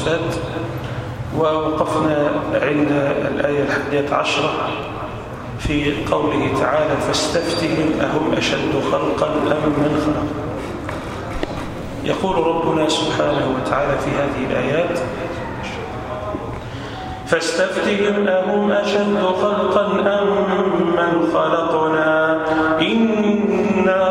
الصفات ووقفنا عند الآية الحادية عشرة في قوله تعالى فاستفتهم أهم أشد خلقا أم من خلق. يقول ربنا سبحانه وتعالى في هذه الآيات فاستفتهم أهم أشد خلقا أم من خلقنا؟ إنا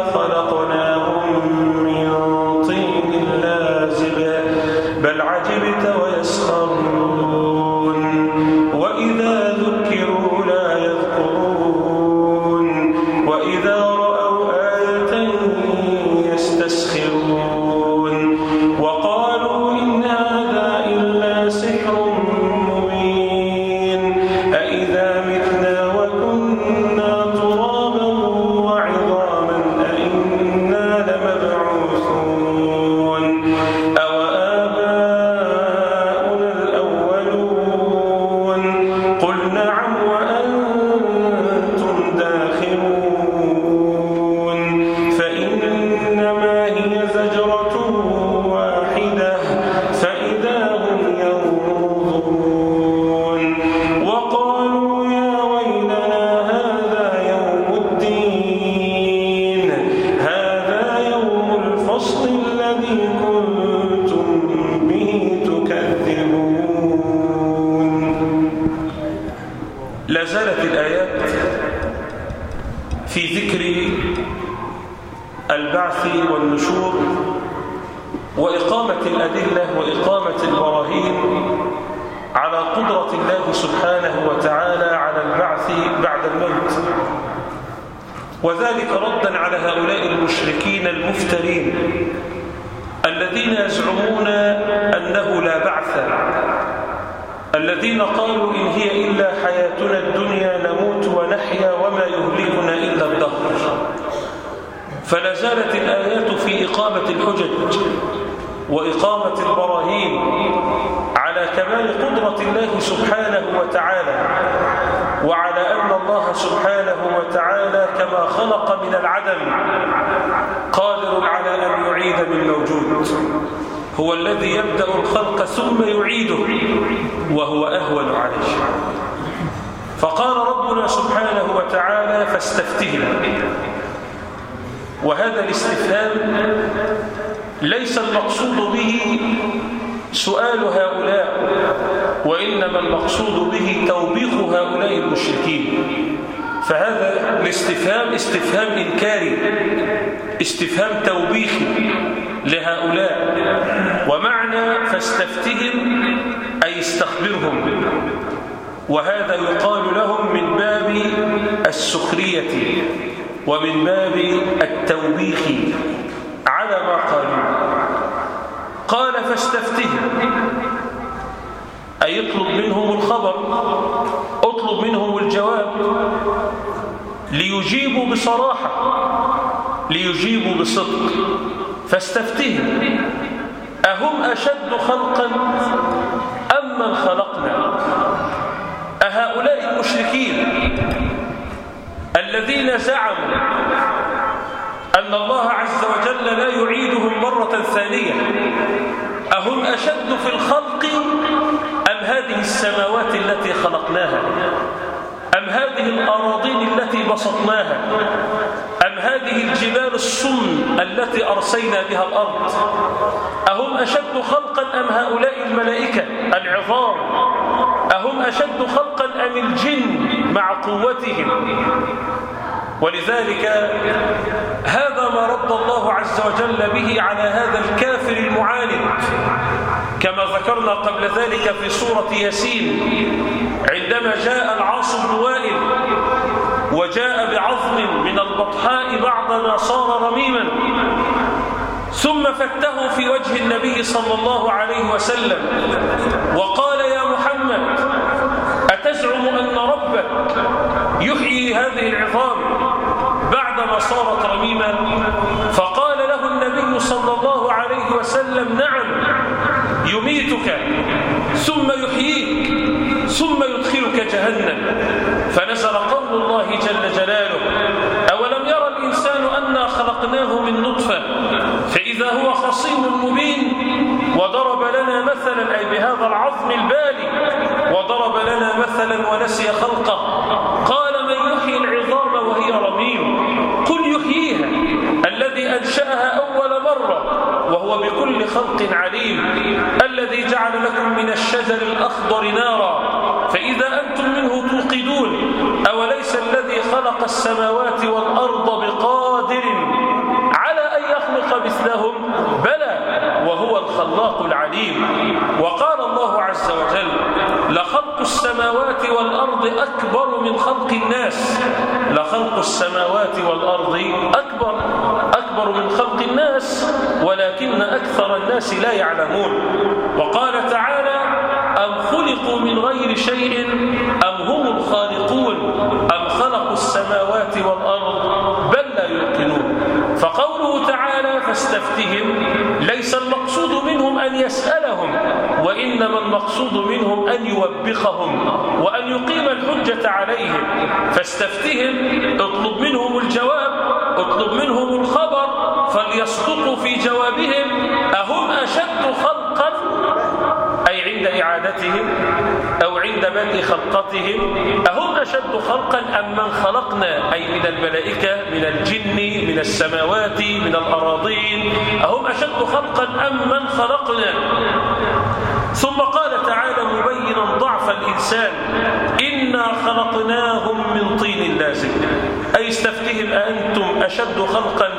البعث والنشور وإقامة الأدلة وإقامة البراهين على قدرة الله سبحانه وتعالى على البعث بعد الموت. وذلك ردا على هؤلاء المشركين المفترين الذين يزعمون أنه لا بعث الذين قالوا إن هي إلا حياتنا الدنيا نموت ونحيا وما يهلكنا إلا الدهر. فلا زالت الآيات في إقامة الحجج وإقامة البراهين على كمال قدرة الله سبحانه وتعالى وعلى أن الله سبحانه وتعالى كما خلق من العدم قادر على أن يعيد من موجود هو الذي يبدأ الخلق ثم يعيده وهو أهون عليه. فقال ربنا سبحانه وتعالى فاستفتهم وهذا الاستفهام ليس المقصود به سؤال هؤلاء وإنما المقصود به توبيخ هؤلاء المشركين. فهذا الاستفهام استفهام إنكاري استفهام توبيخي لهؤلاء. ومعنى فاستفتهم أي استخبرهم. وهذا يقال لهم من باب السخرية. ومن باب التوبيخ على ما قالوا. قال فاستفتهم أي اطلب منهم الخبر اطلب منهم الجواب. ليجيبوا بصراحة ليجيبوا بصدق. فاستفتهم أهم أشد خلقا أم من خلقنا؟ أهؤلاء المشركين الذين زعموا أن الله عز وجل لا يعيدهم مرة ثانية أهم أشد في الخلق أم هذه السماوات التي خلقناها؟ أم هذه الأراضين التي بسطناها؟ أم هذه الجبال الصم التي أرسينا بها الأرض؟ أهم أشد خلقا أم هؤلاء الملائكة العظام؟ أهم أشد خلقا أم الجن مع قوتهم. ولذلك هذا ما رد الله عز وجل به على هذا الكافر المعاند. كما ذكرنا قبل ذلك في سورة ياسين عندما جاء العاص بن وائل وجاء بعظم من البطحاء بعدما صار رميما ثم فته في وجه النبي صلى الله عليه وسلم وقال أتزعم أن ربك يحيي هذه العظام بعدما صارت رميما. فقال له النبي صلى الله عليه وسلم نعم يميتك ثم يحييك ثم يدخلك جهنم. فنزل قول الله جل جلاله أولم يرى الإنسان أنا خلقناه من نطفة؟ فإذا هو خصيم مبين وضرب لنا مثلا أي بهذا العظم البالي وضرب لنا مثلا ونسي خلقه. قال من يحيي العظام وهي رميم. قل يحييها الذي أنشأها أول مرة وهو بكل خلق عليم. الذي جعل لكم من الشجر الأخضر نارا. فإذا أنتم منه توقدون أوليس الذي خلق السماوات والأرض بقادر على أن يخلق مثلهم بلى وهو الخلاق العليم. وقال الله عز وجل لخلق السماوات والأرض أكبر من خلق الناس. لخلق السماوات والأرض أكبر أكبر من خلق الناس ولكن أكثر الناس لا يعلمون. وقال تعالى أم خلقوا من غير شيء؟ أم هم الخالقون؟ أم خلقوا السماوات والأرض؟ بل لا يوقنون فقوله تعالى فاستفتهم. ليس المقصود يسألهم وإنما المقصود منهم أن يوبخهم وأن يقيم الحجة عليهم. فاستفتهم اطلب منهم الجواب اطلب منهم الخبر فليصدقوا في جوابهم أهم أشد أي عند إعادتهم أو عند بدء خلقتهم؟ أهم أشد خلقا أم من خلقنا؟ أي من الملائكة من الجن من السماوات من الأراضين. أهم أشد خلقا أم من خلقنا؟ ثم قال تعالى مبينا ضعف الإنسان. إنا خلقناهم من طين لازم. أي استفتهم أأنتم أشد خلقا.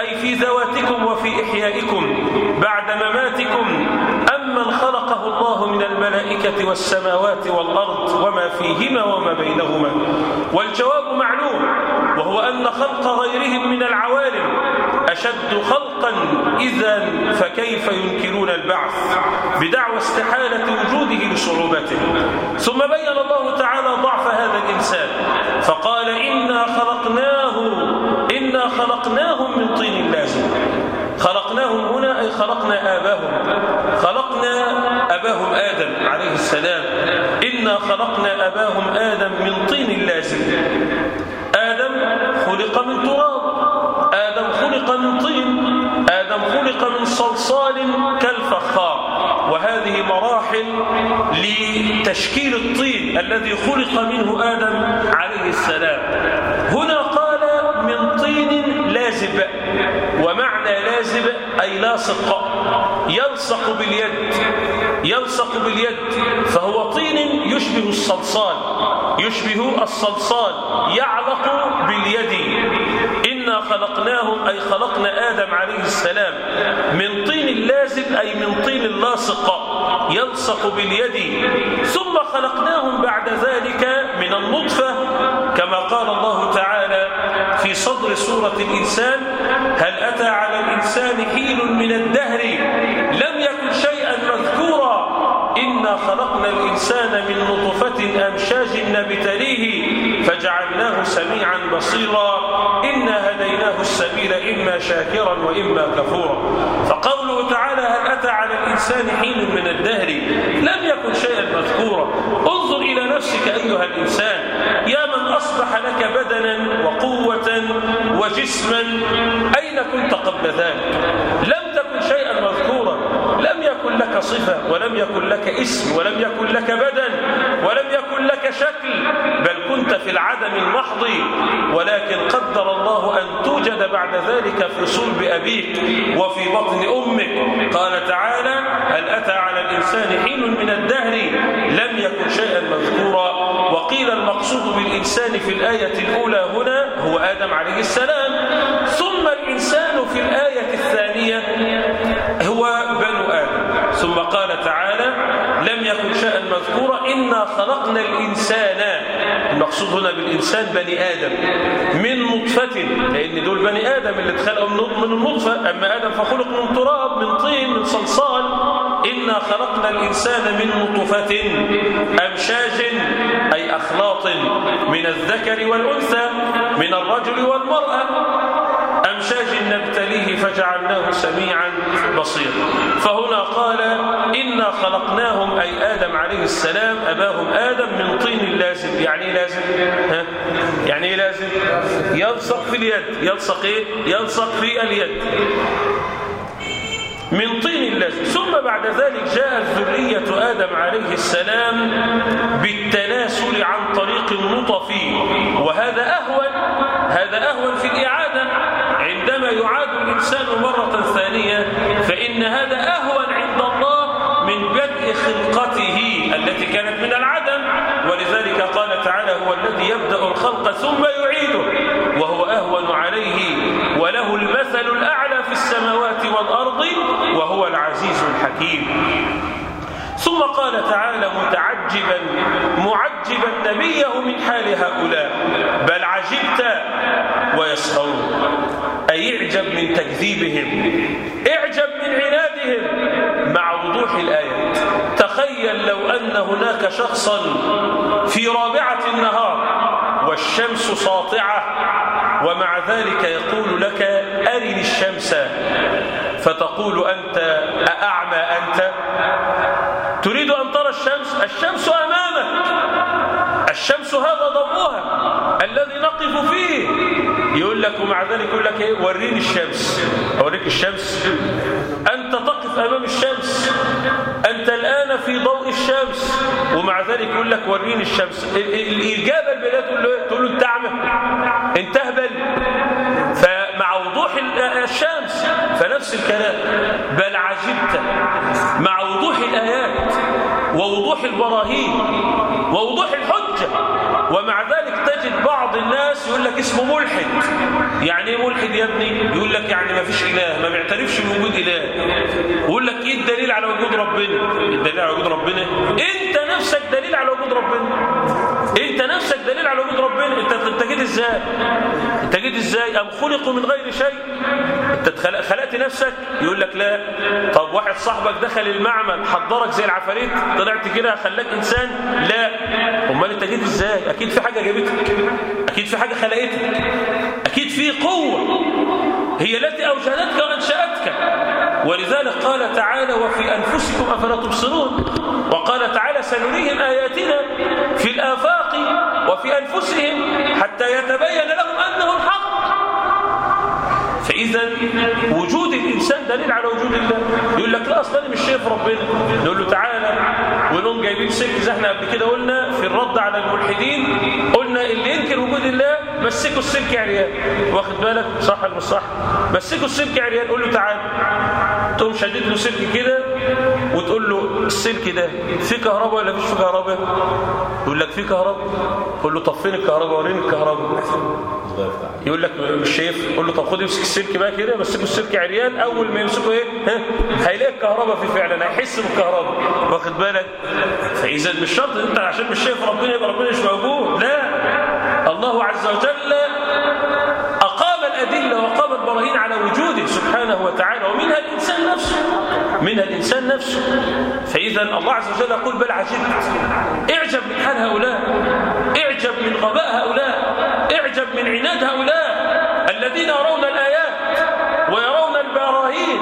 أي في ذواتكم وفي إحيائكم. بعد مماتكم. أم من خلقه الله من الملائكة والسماوات والأرض وما فيهما وما بينهما. والجواب معلوم وهو أن خلق غيرهم من العوالم أشد خلقا إذا فكيف ينكرون البعث؟ بدعوى استحالة وجوده لصعوبته ثم بين الله تعالى ضعف هذا الإنسان فقال إنا خلقناه إنا خلقناهم من طين لازم. خلقناهم هنا أي خلقنا آباهم. خلقنا أباهم آدم عليه السلام. إنا خلقنا أباهم آدم من طين لازم. آدم خلق من تراب. آدم خلق من طين. آدم خلق من صلصال كالفخار. وهذه مراحل لتشكيل الطين الذي خلق منه آدم عليه السلام. هنا قال من طين ومعنى لازب أي لاصق يلصق باليد. يلصق باليد. فهو طين يشبه الصلصال. يشبه الصلصال. يعلق باليد. إنا خلقناهم أي خلقنا آدم عليه السلام. من طين لازب أي من طين لاصق يلصق باليد. ثم خلقناهم بعد ذلك من النطفة كما قال الله تعالى في صدر سورة الإنسان هل أتى على الإنسان حين من الدهر؟ لم يكن شيئا مذكورا. إنا خلقنا الإنسان من نطفة أمشاج نبتليه فجعلناه سميعا بصيرا. إنا هديناه السبيل إما شاكرا وإما كفورا. فقوله تعالى هل أتى على الإنسان حين من الدهر؟ لم يكن شيئا مذكورا. انظر إلى نفسك أيها الإنسان. أصبح لك بدنا وقوة وجسما. أين كنت قبل ذلك؟ لم تكن شيئا مذكورا. لم يكن لك صفة ولم يكن لك اسم ولم يكن لك بدن. ولم يكن لك شكل بل كنت في العدم المحض ولكن قدر الله أن توجد بعد ذلك في صلب أبيك وفي بطن أمك. قال تعالى هل أتى على الإنسان حين من الدهر؟ لم يكن شيئا مذكورا. وقيل المقصود بالإنسان في الآية الأولى هنا هو آدم عليه السلام. ثم الإنسان في الآية الثانية هو بنو آدم. ثم قال تعالى يكن شيئا مذكورا إنا خلقنا الإنسان. المقصود هنا بالإنسان بني آدم. من نطفة لأن دول بني آدم اللي اتخلقوا من النطفة أما آدم فخلق من تراب من طين من صلصال. إنا خلقنا الإنسان من نطفة أمشاج أي أخلاط من الذكر والأنثى من الرجل والمرأة. فجعلناه سميعا بصيرا. فهنا قال إنا خلقناهم أي آدم عليه السلام أباهم آدم من طين لازم. يعني لازم؟ ها؟ يعني إيه لازم؟ يلصق في اليد. يلصق إيه؟ يلصق في اليد. من طين لازم. ثم بعد ذلك جاءت ذرية آدم عليه السلام بالتناسل عن طريق النطف وهذا أهون هذا أهون في الإعادة. مرة ثانية فإن هذا أهون عند الله من بدء خلقته التي كانت من العدم. ولذلك قال تعالى هو الذي يبدأ الخلق ثم يعيده وهو أهون عليه. وله المثل الأعلى في السماوات والأرض وهو العزيز الحكيم. ثم قال تعالى متعجبا معجبا نبيه من حال هؤلاء بل عجبت ويسخرون. اعجب من تكذيبهم اعجب من عنادهم مع وضوح الآيات تخيل لو أن هناك شخصا في رابعة النهار والشمس ساطعة ومع ذلك يقول لك أرني الشمس فتقول أنت أأعمى أنت؟ تريد أن ترى الشمس؟ الشمس أمامك الشمس هذا ضوءها الذي نقف فيه. يقول لك ومع ذلك يقول لك إيه؟ وريني الشمس. أوريك الشمس. أنت تقف أمام الشمس. أنت الآن في ضوء الشمس. ومع ذلك يقول لك وريني الشمس. الإجابة البلاد تقول له انت اعمى انت اهبل فمع وضوح الشمس. فنفس الكلام. بل عجبت. مع وضوح الآيات. ووضوح البراهين. ووضوح الحجة. ومع ذلك تجد بعض الناس يقول لك اسمه ملحد. يعني إيه ملحد يا ابني؟ يقول لك يعني ما فيش إله ما بيعترفش بوجود إله. يقول لك إيه الدليل على وجود ربنا؟ الدليل على وجود ربنا؟ أنت نفسك دليل على وجود ربنا. انت نفسك دليل على وجود ربنا. انت انت جيت إزاي؟ انت جيت إزاي؟ ام خلقوا من غير شيء؟ انت خلقت نفسك؟ يقول لك لا. طب واحد صاحبك دخل المعمل حضرك زي العفاريت طلعت كده خلاك انسان؟ لا. امال انت جيت إزاي؟ أكيد في حاجة جابتك. أكيد في حاجة خلقتك. أكيد في قوة. هي التي أوجدتك وأنشأتك. ولذلك قال تعالى وفي أنفسكم أفلا تبصرون وقال تعالى سنريهم اياتنا في الافاق وفي انفسهم يتبين لهم أنه الحق. فإذا وجود الإنسان دليل على وجود الله. يقول لك لا أصلا مش شايف ربنا. نقول له تعالى ونقوم جايبين سلك زي إحنا قبل كده قلنا في الرد على الملحدين قلنا اللي ينكر وجود الله مسكوا السلك عريان. واخد بالك؟ صح ولا مش صح؟ مسكوا السلك عريان. قول له تعالى. تقوم شديد له سلك كده وتقول له السلك ده فيه كهرباء ولا مفيش فيه كهرباء؟ يقول لك فيه كهرباء. قول له طب فين الكهرباء؟ وريني الكهرباء. يقول لك مش شايف؟ قول له طب خد امسك السلك بقى كده مسكه السلك عريان. أول ما يمسكه إيه؟ ها؟ هيلاقي الكهرباء في فعلا هيحس بالكهرباء. واخد بالك؟ فإذا مش شرط أنت عشان مش شايف ربنا يبقى ربنا مش موجود. لا. الله عز وجل أقام الأدلة وأقام البراهين على وجوده سبحانه وتعالى ومنها الإنسان نفسه. منها الإنسان نفسه. فإذا الله عز وجل يقول بل عجبت. اعجب من حال هؤلاء. اعجب من غباء هؤلاء. اعجب من عناد هؤلاء الذين يرون الآيات ويرون البراهين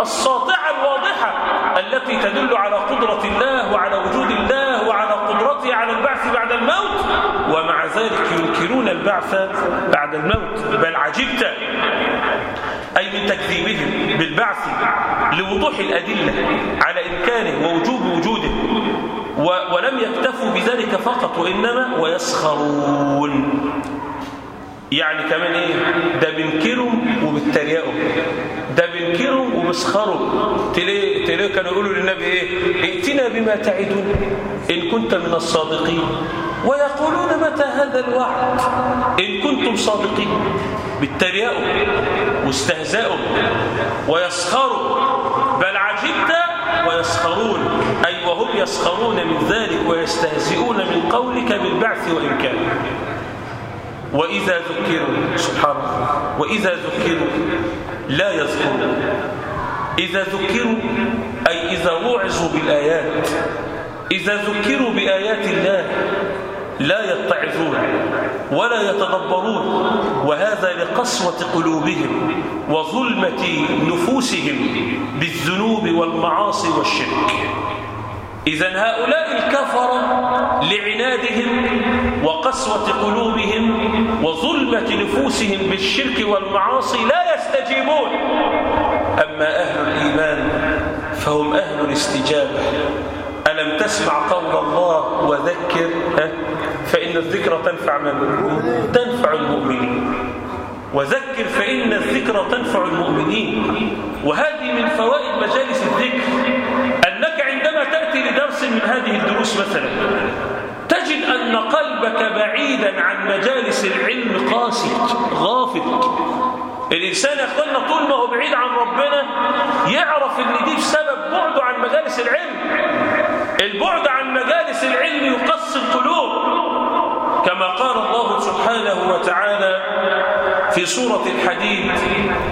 الساطعة الواضحة التي تدل على قدرة الله وعلى وجود الله وعلى قدرته على البعث بعد الموت ومع ذلك ينكرون البعث بعد الموت. بل عجبت. أي من تكذيبهم بالبعث لوضوح الأدلة على إمكانه ووجوب وجوده ولم يكتفوا بذلك فقط وإنما ويسخرون. يعني كمان إيه؟ ده بنكرهم وبتريقهم. ده بنكرهم وبسخرهم. تلاقي تلاقي كانوا يقولوا للنبي إيه؟ ائتنا بما تعدون إن كنت من الصادقين. ويقولون متى هذا الوعد؟ إن كنتم صادقين. بالتريقوا واستهزاؤوا ويسخروا. بل عجبت ويسخرون أي وهم يسخرون من ذلك ويستهزئون من قولك بالبعث وإن كان. وإذا ذكروا سبحان الله وإذا ذكروا لا يذكرون. إذا ذكروا أي إذا وعظوا بالآيات. إذا ذكروا بآيات الله لا يتعظون ولا يتدبرون وهذا لقسوة قلوبهم وظلمة نفوسهم بالذنوب والمعاصي والشرك. إذا هؤلاء الكفرة لعنادهم وقسوة قلوبهم وظلمة نفوسهم بالشرك والمعاصي لا يستجيبون. أما أهل الإيمان فهم أهل الاستجابة. ألم تسمع قول الله وذكر فإن الذكر تنفع من تنفع المؤمنين. وذكر فإن الذكر تنفع المؤمنين. وهذه من فوائد مجالس الذكر أنك عندما تأتي لدرس من هذه الدروس مثلا تجد أن قلبك بعيدا عن مجالس العلم قاسي غافل. الإنسان يا طول ما هو بعيد عن ربنا يعرف أن دي بسبب بعده عن مجالس العلم. العلم يقص القلوب. كما قال الله سبحانه وتعالى في سورة الحديد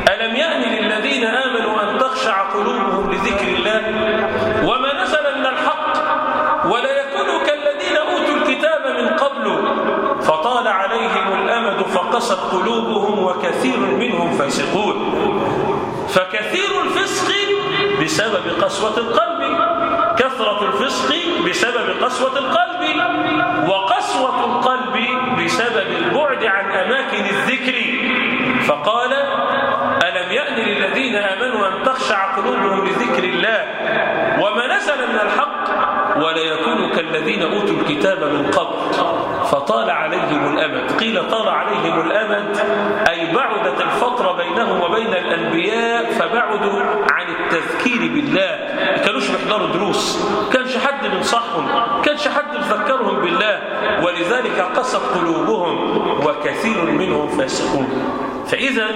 ألم يأن للذين آمنوا أن تخشع قلوبهم لذكر الله؟ وما نزل من الحق ولا يكونوا كالذين أوتوا الكتاب من قبل فطال عليهم الأمد فقست قلوبهم وكثير منهم فاسقون. فكثير الفسق بسبب قسوة القلب كثرة الفسق بسبب قسوة القلب وقسوة القلب بسبب البعد عن أماكن الذكر. فقال ألم يأن للذين آمنوا أن تخشع قلوبهم لذكر الله وما نزل من الحق ولا يكونوا كالذين أوتوا الكتاب من قبل؟ فطال عليهم الأمد. قيل طال عليهم الأمد أي بعدت الفترة بينهم وبين الأنبياء فبعدوا التذكير بالله ما كانوش بيحضروا دروس كانش حد بينصحهم كانش حد يذكرهم بالله. ولذلك قست قلوبهم وكثير منهم فاسقون. فإذا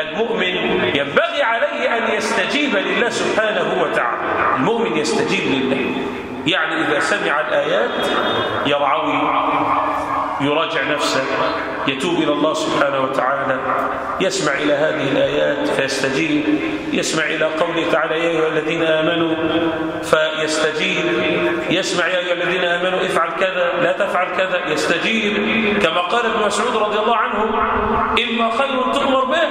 المؤمن ينبغي عليه أن يستجيب لله سبحانه وتعالى. المؤمن يستجيب لله. يعني إذا سمع الآيات يرعوي. يراجع نفسه يتوب إلى الله سبحانه وتعالى يسمع إلى هذه الآيات فيستجيب يسمع إلى قوله تعالى يا أيها الذين آمنوا فيستجيب يسمع يا أيها الذين آمنوا افعل كذا لا تفعل كذا يستجيب. كما قال ابن مسعود رضي الله عنه إما خير تؤمر به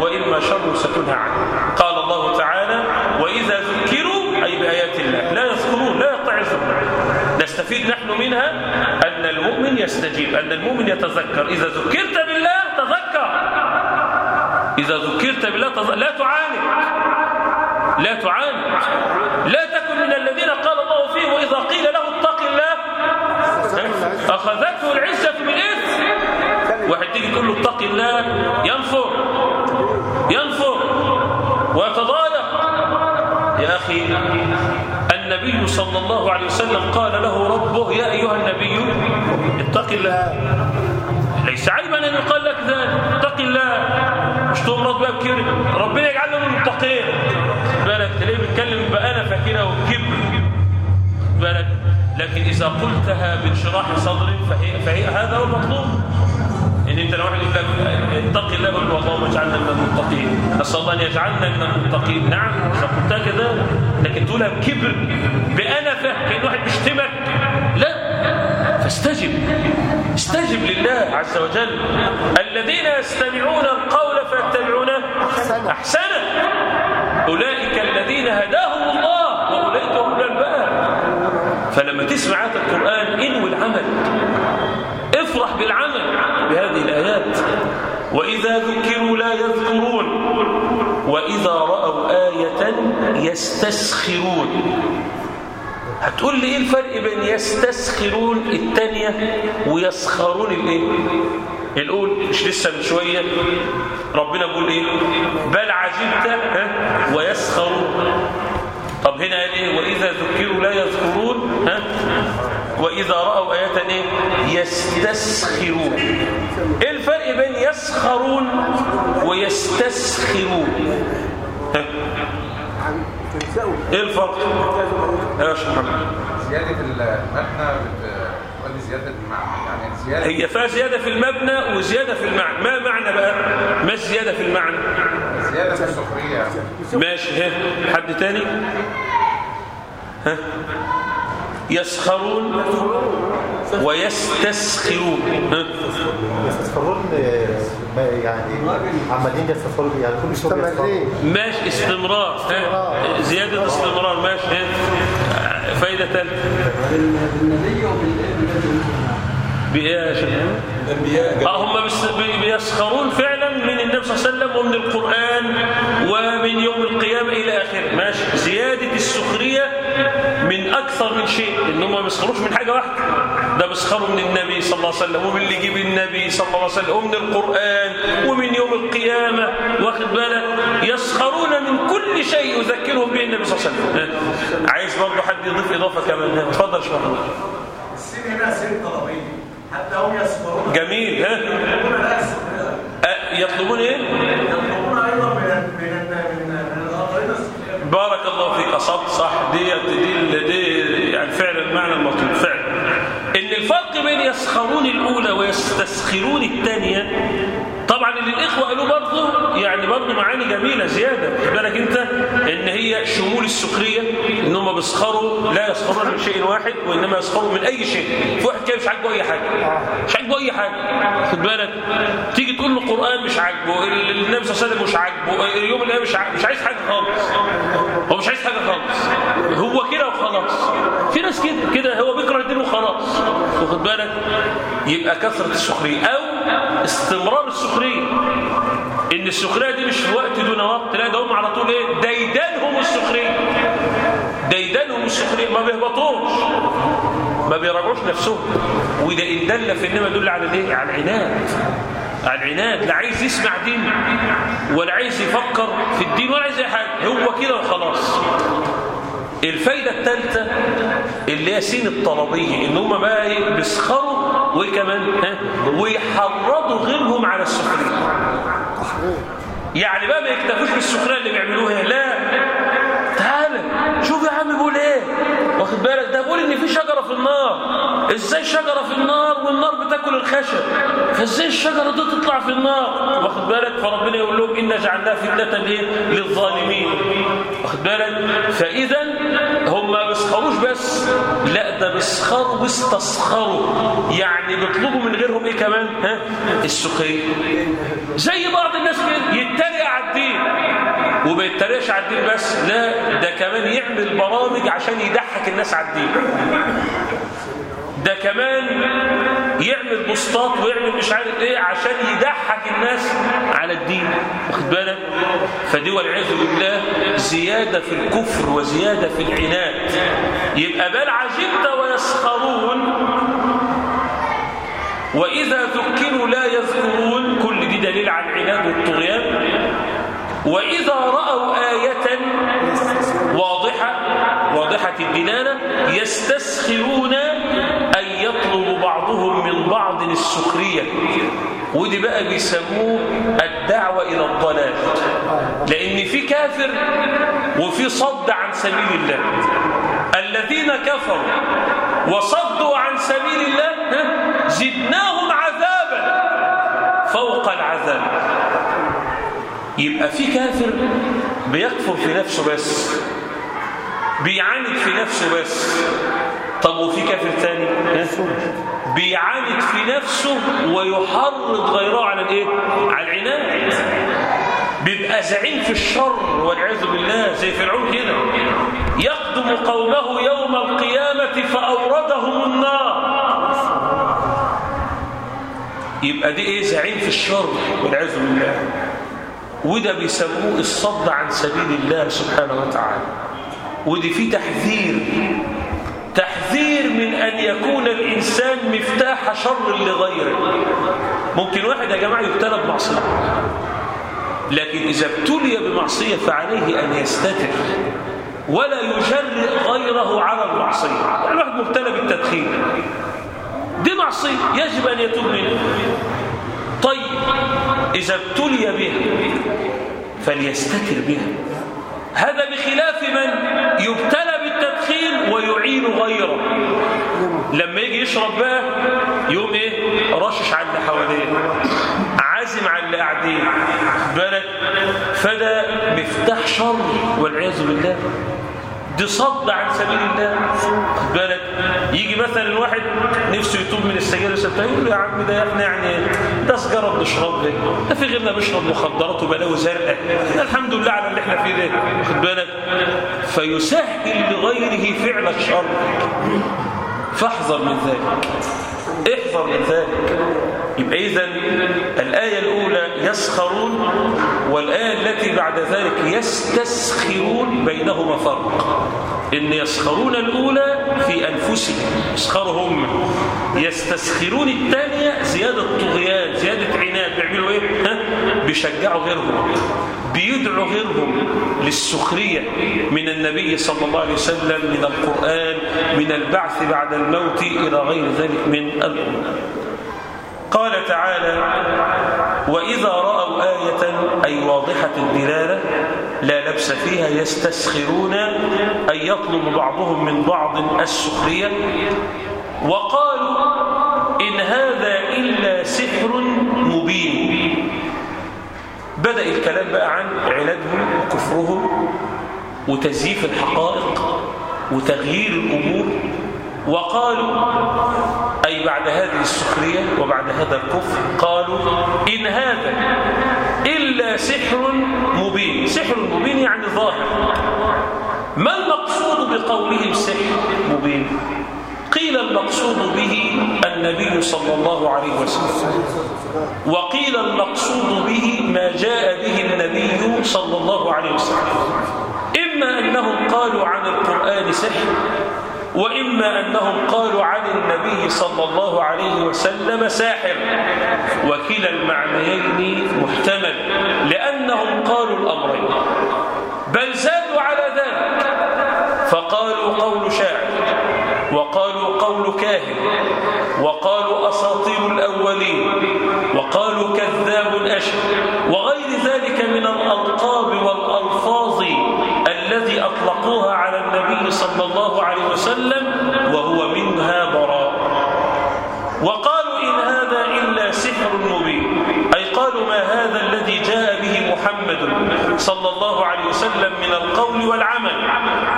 وإما شر ستنهى عنه. قال الله تعالى وإذا ذكروا أي بآيات الله لا يذكرون لا يتعظون نستفيد نحن منها يستجيب أن المؤمن يتذكر إذا ذكرت بالله تذكر. إذا ذكرت بالله تذكر لا تعاند. لا تعاند. لا تكن من الذين قال الله فيه وإذا قيل له اتق الله. أخذته العزة بالإثم واحد تيجي تقول له اتق الله ينفر. ينفر. ويتضايق. يا أخي النبي صلى الله عليه وسلم قال له ربه يا أيها النبي اتق الله. ليس عيبا أن يقال لك ذلك. اتق الله. مش تمرض بقى بكير ربنا يجعلنا من المتقين. بالك تلاقيه بيتكلم بأنفة كده وكبر بالك لكن إذا قلتها بانشراح صدر فهي, فهي هذا هو المطلوب. إن أنت لو واحد يقول لك اتق الله قل اللهم اجعلنا من المتقين. نسال الله أن يجعلنا من المتقين. نعم إذا قلتها كذلك لكن تقولها بكبر بأنفه كأن واحد بيشتمك. لا فاستجب. استجب لله عز وجل. الذين يستمعون القول فيتبعون أحسنه. أولئك الذين هداهم الله وأولئك هم الألباب. فلما تسمع هذا القرآن انوي العمل. افرح بالعمل. بهذه الآيات. وإذا ذكروا لا يذكرون وإذا رأوا آية يستسخرون. هتقول لي إيه الفرق بين يستسخرون الثانية ويسخرون الإيه؟ الأول مش لسه من شوية. ربنا بيقول إيه؟ بل عجبت ويسخرون. طب هنا قال إيه؟ وإذا ذكروا لا يذكرون ها؟ وإذا رأوا آية إيه؟ يستسخرون. إيه الفرق بين يسخرون ويستسخرون؟ ها؟ إيه الفرق؟ يا محمد. زيادة المبنى بتولي زيادة المعنى. يعني زياده هي فيها زيادة في المبنى وزيادة في المعنى. ما معنى بقى؟ ما الزيادة في المعنى؟ زيادة في السخرية. ماشي ها. حد تاني؟ ها؟ يسخرون ويستسخرون. يستسخرون آه، يعني عمالين يستسخرون يعني كل شوية. ماشي استمرار. ها؟ زيادة استمرار ماشي. ها؟ فايدة ثالثة بالنبي وبالنبي بإيه يا شيخ؟ آه هم بيسخرون فعلا من النبي صلى الله عليه وسلم ومن القرآن ومن يوم القيامة إلى آخره. ماشي. زيادة السخرية من أكثر من شيء إن هم ما بيسخروش من حاجة واحدة. ده بيسخروا من النبي صلى الله عليه وسلم ومن اللي يجيب النبي صلى الله عليه وسلم ومن القرآن ومن يوم القيامة. واخد بالك؟ يسخرون من كل شيء يذكرهم به النبي صلى الله عليه وسلم. عايز برضه حد يضيف إضافة كمان. اتفضل يا محمود. السين هنا سين طلبية حتى هم يسخرون. جميل ها؟ يطلبون إيه يطلبون أيضا من ال- من ال- من ال- من الآخرين السخرية بارك الله فيك. اصبت صح. دي دي دي يعني فعلا المعنى المطلوب. فعلا إن الفرق بين يسخرون الأولى ويستسخرون الثانية طبعا اللي الإخوة قالوا برضه يعني برضه معاني جميلة زيادة. خد بالك أنت؟ إن هي شمول السخرية إن هم بيسخروا لا يسخرون من شيء واحد وإنما يسخروا من أي شيء. في واحد كده مش عاجبه أي حاجة. مش عاجبه أي حاجة. خد بالك؟ تيجي تقول له القرآن مش عاجبه النبي صلى الله عليه وسلم مش عاجبه اليوم الأيام مش عاجبه مش عايز حاجة خالص. هو مش عايز حاجة خالص. هو كده وخلاص. في ناس كده كده هو بيكره الدين وخلاص. واخد بالك؟ يبقى كثرة السخرية أو استمرار السخرية. إن السخرية دي مش في وقت دون وقت. لا ده هم على طول إيه؟ ديدانهم السخرية. ديدانهم السخرية. ما بيهبطوش. ما بيراجعوش نفسهم. وده إن دل في إنما يدل على الايه على العناد. على العناد. لا عايز يسمع دين ولا عايز يفكر في الدين ولا عايز أي حاجة. هو كده وخلاص. الفايدة الثالثة اللي هي سين الطلبية إن هم بقى إيه بيسخروا وكمان ها ويحرضوا غيرهم على السخرية. يعني بقى ما يكتفوش بالسخرية اللي بيعملوها. لا تعالى شوف يا عم بيقول إيه. واخد بالك؟ ده بيقول إن في شجرة في النار. إزاي شجرة في النار والنار بتاكل الخشب؟ فإزاي الشجرة دي تطلع في النار؟ واخد بالك؟ فربنا يقول لهم إنا جعلناها فتنة إيه؟ للظالمين. واخد بالك؟ فإذا هم ما بيسخروش بس لا ده بيسخروا واستسخروا يعني بيطلبوا من غيرهم إيه كمان؟ ها؟ السخرية. زي بعض الناس كده يتريق على الدين. وما على الدين بس لا ده كمان يعمل برامج عشان يضحك الناس على الدين. ده كمان يعمل بوستات ويعمل مش عارف إيه عشان يضحك الناس على الدين. واخد بالك؟ فدي والعياذ بالله زيادة في الكفر وزيادة في العناد. يبقى بل عجبت ويسخرون. وإذا ذكروا لا وإذا رأوا آية واضحة واضحة الدلالة يستسخرون أن يطلب بعضهم من بعض السخرية. ودي بقى بيسموه الدعوة إلى الضلال. لأن في كافر وفي صد عن سبيل الله. الذين كفروا وصدوا عن سبيل الله زدناهم عذابا فوق العذاب. يبقى في كافر بيكفر في نفسه بس بيعاند في نفسه بس. طب وفي كافر ثاني بيعاند في نفسه ويحرض غيره على الإيه؟ على العناد بيبقى زعيم في الشر والعياذ بالله زي فرعون كده. يقدم قومه يوم القيامة فأوردهم النار. يبقى دي إيه؟ زعيم في الشر والعياذ بالله. وده بيسموه الصد عن سبيل الله سبحانه وتعالى. ودي فيه تحذير. تحذير من أن يكون الإنسان مفتاح شر لغيره. ممكن واحد يا جماعة يبتلى بمعصية. لكن إذا ابتلي بمعصية فعليه أن يستتر ولا يجرئ غيره على المعصية. يعني واحد مبتلى بالتدخين. دي معصية يجب أن يتوب منها. طيب إذا ابتلي بها فليستتر بها. هذا بخلاف من يبتلى بالتدخين ويعين غيره. يشرب بقى يقوم إيه؟ رشش على اللي حواليه. عازم على اللي قاعدين. فده مفتاح شر والعياذ بالله. دي صد عن سبيل الله. بالك يجي مثلا الواحد نفسه يتوب من السجاير يقول له يا عم ده إحنا يعني ده سجارة بنشربها ده في غيرنا بيشرب مخدرات وبلاوي زرقاء. الحمد لله على اللي إحنا فيه ده. خد بالك. فيسهل لغيره فعل الشر. فاحذر من ذلك. احذر من ذلك يبقى إذا الآية الأولى يسخرون والآية التي بعد ذلك يستسخرون بينهما فرق إن يسخرون الأولى في أنفسهم يسخرهم يستسخرون الثانية زيادة طغيان زيادة عناد بيعملوا إيه؟ ها؟ بيشجعوا غيرهم بيدعوا غيرهم للسخرية من النبي صلى الله عليه وسلم من القرآن من البعث بعد الموت إلى غير ذلك من الأمور قال تعالى وإذا رأوا آية أي واضحة الدلالة لا لبس فيها يستسخرون أي يطلب بعضهم من بعض السخرية وقالوا إن هذا إلا سحر بدأ الكلام بقى عن عنادهم وكفرهم وتزييف الحقائق وتغيير الأمور. وقالوا أي بعد هذه السخرية وبعد هذا الكفر قالوا إن هذا إلا سحر مبين. سحر مبين يعني ظاهر. ما المقصود بقولهم سحر مبين؟ قيل المقصود به النبي صلى الله عليه وسلم. وقيل المقصود به ما جاء به النبي صلى الله عليه وسلم. إما أنهم قالوا عن القرآن سحر وإما أنهم قالوا عن النبي صلى الله عليه وسلم ساحر. وكلا المعنيين محتمل لأنهم قالوا الأمرين. بل زادوا على ذلك فقالوا قول شاعر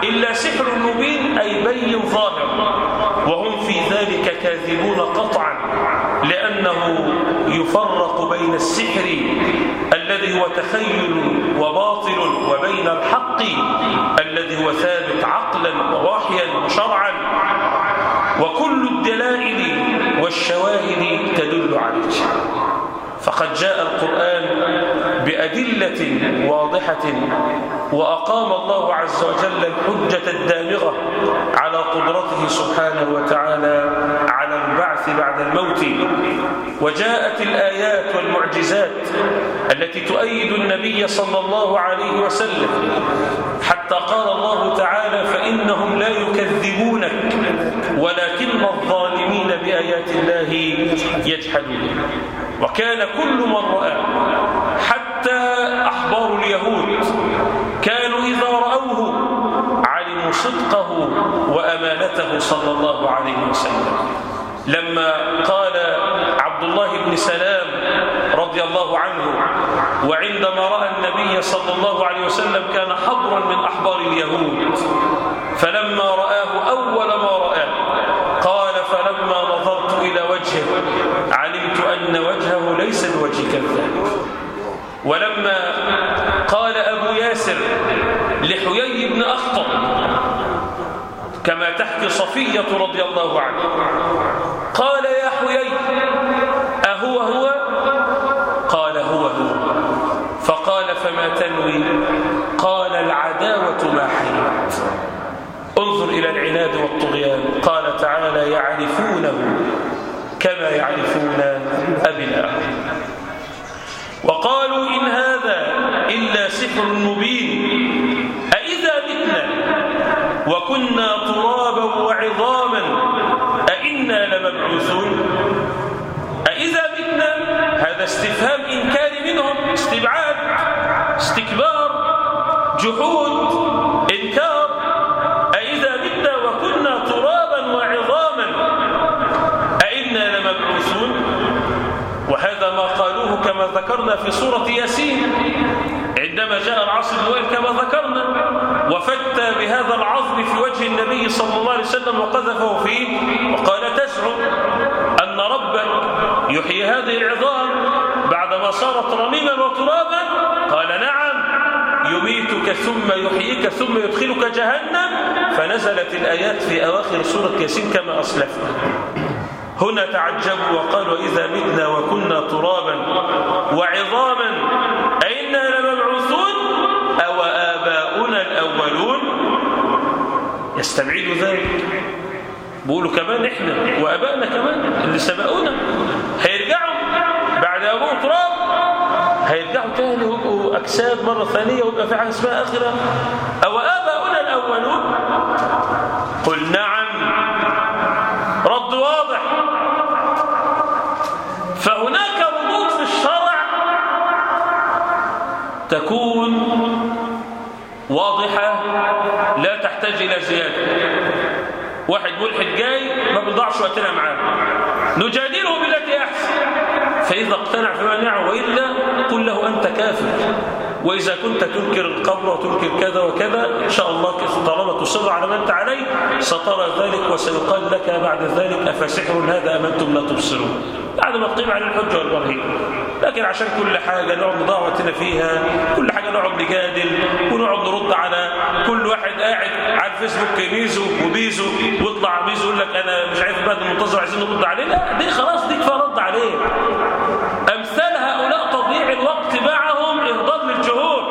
إلا سحر مبين أي بين ظاهر. وهم في ذلك كاذبون قطعا لأنه يفرق بين السحر الذي هو تخيل وباطل وبين الحق الذي هو ثابت عقلا ووحيا وشرعا. وكل الدلائل والشواهد تدل عليه. فقد جاء القرآن بأدلة واضحة وأقام الله عز وجل الحجة الدامغة على قدرته سبحانه وتعالى البعث بعد الموت وجاءت الآيات والمعجزات التي تؤيد النبي صلى الله عليه وسلم حتى قال الله تعالى فإنهم لا يكذبونك ولكن الظالمين بآيات الله يجحدون. وكان كل من رأى حتى أحبار اليهود كانوا إذا رأوه علموا صدقه وأمانته صلى الله عليه وسلم. لما قال عبد الله بن سلام رضي الله عنه وعندما رأى النبي صلى الله عليه وسلم كان حبرا من أحبار اليهود فلما رآه أول ما رآه قال فلما نظرت إلى وجهه علمت أن وجهه ليس بوجه كذاب ولما قال أبو ياسر لحيي بن أخطب كما تحكي صفية رضي الله عنها قال يا حيي أهو هو؟ قال هو هو. فقال فما تنوي؟ قال العداوة ما حيت. انظر إلى العناد والطغيان. قال تعالى يعرفونه كما يعرفون أبناءهم وقالوا إن هذا إلا سحر مبين. وكنا ترابا وعظاما. أئنا لمبعوثون. أئذا متنا؟ هذا استفهام إنكاري منهم استبعاد استكبار جحود إنكار. أئذا متنا وكنا ترابا وعظاما. أئنا لمبعوثون. وهذا ما قالوه كما ذكرنا في سورة ياسين. حينما جاء العصر الوائل كما ذكرنا. وفت بهذا العظم في وجه النبي صلى الله عليه وسلم وقذفه فيه. وقال تزعم أن ربك يحيي هذه العظام بعدما صارت رميما وترابا؟ قال نعم. يميتك ثم يحييك ثم يدخلك جهنم. فنزلت الآيات في أواخر سورة ياسين كما أسلفنا. هنا تعجبوا وقالوا إذا متنا وكنا ترابا وعظاما الأولون يستبعد ذلك. بيقولوا كمان إحنا وأبائنا كمان اللي سبقونا. هيرجعوا بعد أبوه تراب. هيرجعوا تاني ويبقوا أجساد مرة ثانية ويبقى في حاجة اسمها آخرة. أو آباؤنا الأولون؟ قل نعم رد واضح فهناك ردود في الشرع تكون واضحة لا تحتاج إلى زيادة واحد ملحد جاي ما بنضيعش وقتنا معاه. نجادله بالتي أحسن. فإذا اقتنع فيما نعم وإلا قل له أنت كافر. وإذا كنت تنكر القبر وتنكر كذا وكذا إن شاء الله طالما تصر على ما أنت عليه سترى ذلك وسيقال لك بعد ذلك أفسحر هذا أم أنتم لا تبصرون. بعد ما تقيم على الحجة والبرهين. لكن عشان كل حاجة نقعد نضيع وقتنا فيها كل حاجة نقعد نجادل ونقعد نرد على كل واحد قاعد على الفيسبوك ميزو وبيزو ويطلع ميزو يقول لك أنا مش عارف المهدي المنتظر عايزين نرد عليه. لا دي خلاص دي كفاية رد عليه. أمثال هؤلاء تضييع الوقت معهم إهدار للجهود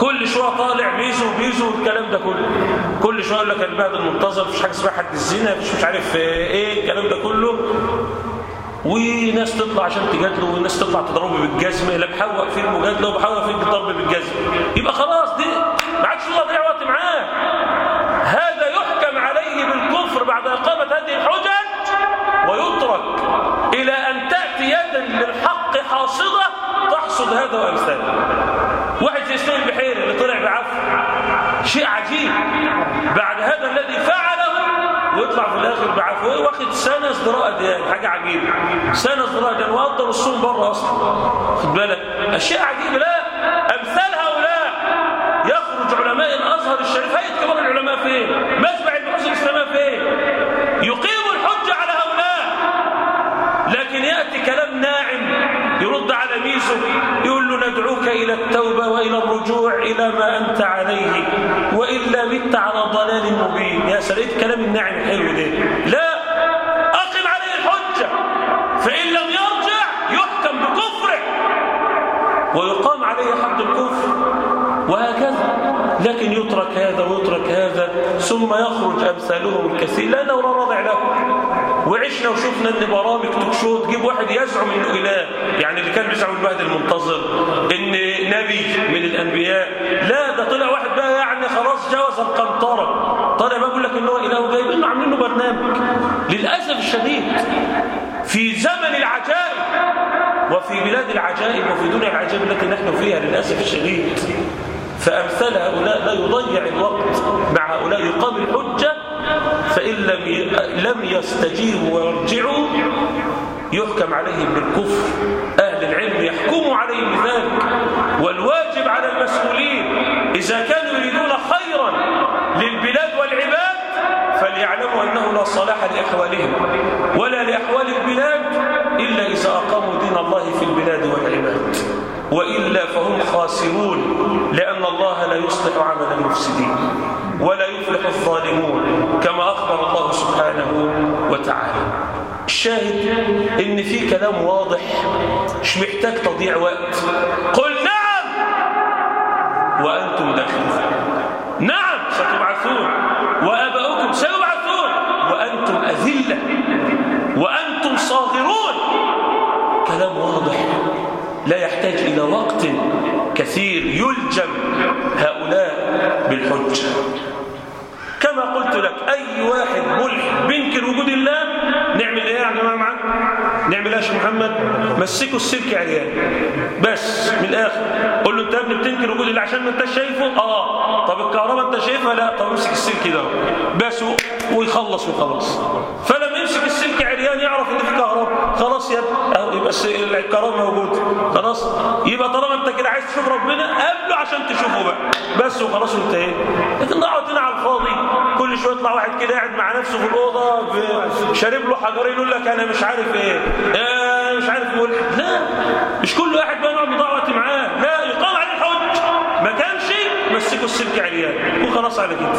كل شوية طالع ميزو بيزو والكلام ده كله. كل شوية يقول لك المهدي المنتظر مفيش حاجة اسمها حد الزنا مفيش مش عارف إيه الكلام ده كله. وناس تطلع عشان تجادله وناس تطلع تضربه بالجزمه لا بحوق في المجادلة وبحوق في الضرب بالجزمه يبقى خلاص دي ما عادش تضيع وقت معاه. هذا يحكم عليه بالكفر بعد إقامة هذه الحجج ويترك إلى أن تأتي يدا للحق حاصده تحصد هذا وأمثاله. واحد زي اسماعيل البحيري اللي طلع بعفو. شيء عجيب. بعد هذا الذي فعله ويطلع في الآخر بعفو إيه واخد سنة ازدراء ديان. حاجة عجيبة. سنة ازدراء ديان. وقدر الصوم بره أصلا. خد بالك. أشياء عجيبة. لا. أمثال هؤلاء. يخرج علماء الازهر الشريف هيئه كبار العلماء فين مجمع البحوث الاسلاميه فين يقيم الحجه على هؤلاء لكن ياتي كلام ناعم يرد على ميزه يقول له ندعوك إلى التوبة وإلى الرجوع إلى ما أنت عليه وإلا مت على ضلال مبين. يا سلام كلام الناعم الحلو ده. لا أقم عليه الحجة. فإن لم يرجع يحكم بكفره. ويقام عليه حد الكفر. وهكذا. لكن يترك هذا ويترك هذا ثم يخرج أمثالهم الكثير. لا نور راضع له وعشنا وشفنا إن برامج تكشو تجيب واحد يزعم إنه إله. يعني اللي كان بيزعم المهد المنتظر إن نبي من الأنبياء. لا ده طلع واحد بقى يعني خلاص جاوز القنطرة. طالع بقى لك إن هو إله وجايبين له عاملين له برنامج. للأسف الشديد في زمن العجائب وفي بلاد العجائب وفي دنيا العجائب التي نحن فيها للأسف الشديد فأمثال هؤلاء لا يضيع الوقت. مع هؤلاء يقام الحجة فإن لم لم يستجيبوا ويرجعوا يحكم عليهم بالكفر. أهل العلم يحكموا عليهم بذلك. والواجب على المسؤولين إذا كانوا يريدون خيرا للبلاد والعباد فليعلموا أنه لا صلاح لأحوالهم ولا لأحوال البلاد إلا إذا أقاموا دين الله في البلاد والعباد. وإلا فهم خاسرون لأن الله لا يصلح عمل المفسدين. ولا يفلح الظالمون كما أخبر الله سبحانه وتعالى. الشاهد إن في كلام واضح مش محتاج تضيع وقت. قل نعم! وأنتم داخلون. نعم ستبعثون. وآباؤكم سيبعثون. وأنتم أذلة. وأنتم صاغرون. كلام واضح لا يحتاج إلى وقت. كثير يلجم هؤلاء بالحجة كما قلت لك أي واحد ملحد بينكر وجود الله نعمل إيه يا جماعة نعمل إيه يا محمد؟ مسكوا السلك عريان بس من الآخر قول له أنت يا ابني بتنكر وجود الله عشان ما أنت شايفه؟ آه. طب الكهرباء أنت شايفها؟ لا. طب امسك السلك ده. بس ويخلص وخلاص. فلما يمسك السلك عريان يعرف إن في كهرباء. خلاص يا ابني يبقى الكرامة موجود خلاص؟ يبقى طالما انت كده عايز تشوف ربنا قابله عشان تشوفه بقى. بس وخلاص وانتهينا لكن نقعد هنا على الفاضي. كل شوية يطلع واحد كده قاعد مع نفسه في الأوضة شارب له حجرين يقول لك أنا مش عارف إيه. آه مش عارف ملحد لا مش كل واحد بقى نقعد نضيع وقت معاه لا يقام عليه الحج ما كانش مسكوا السلك عريان وخلاص على كده.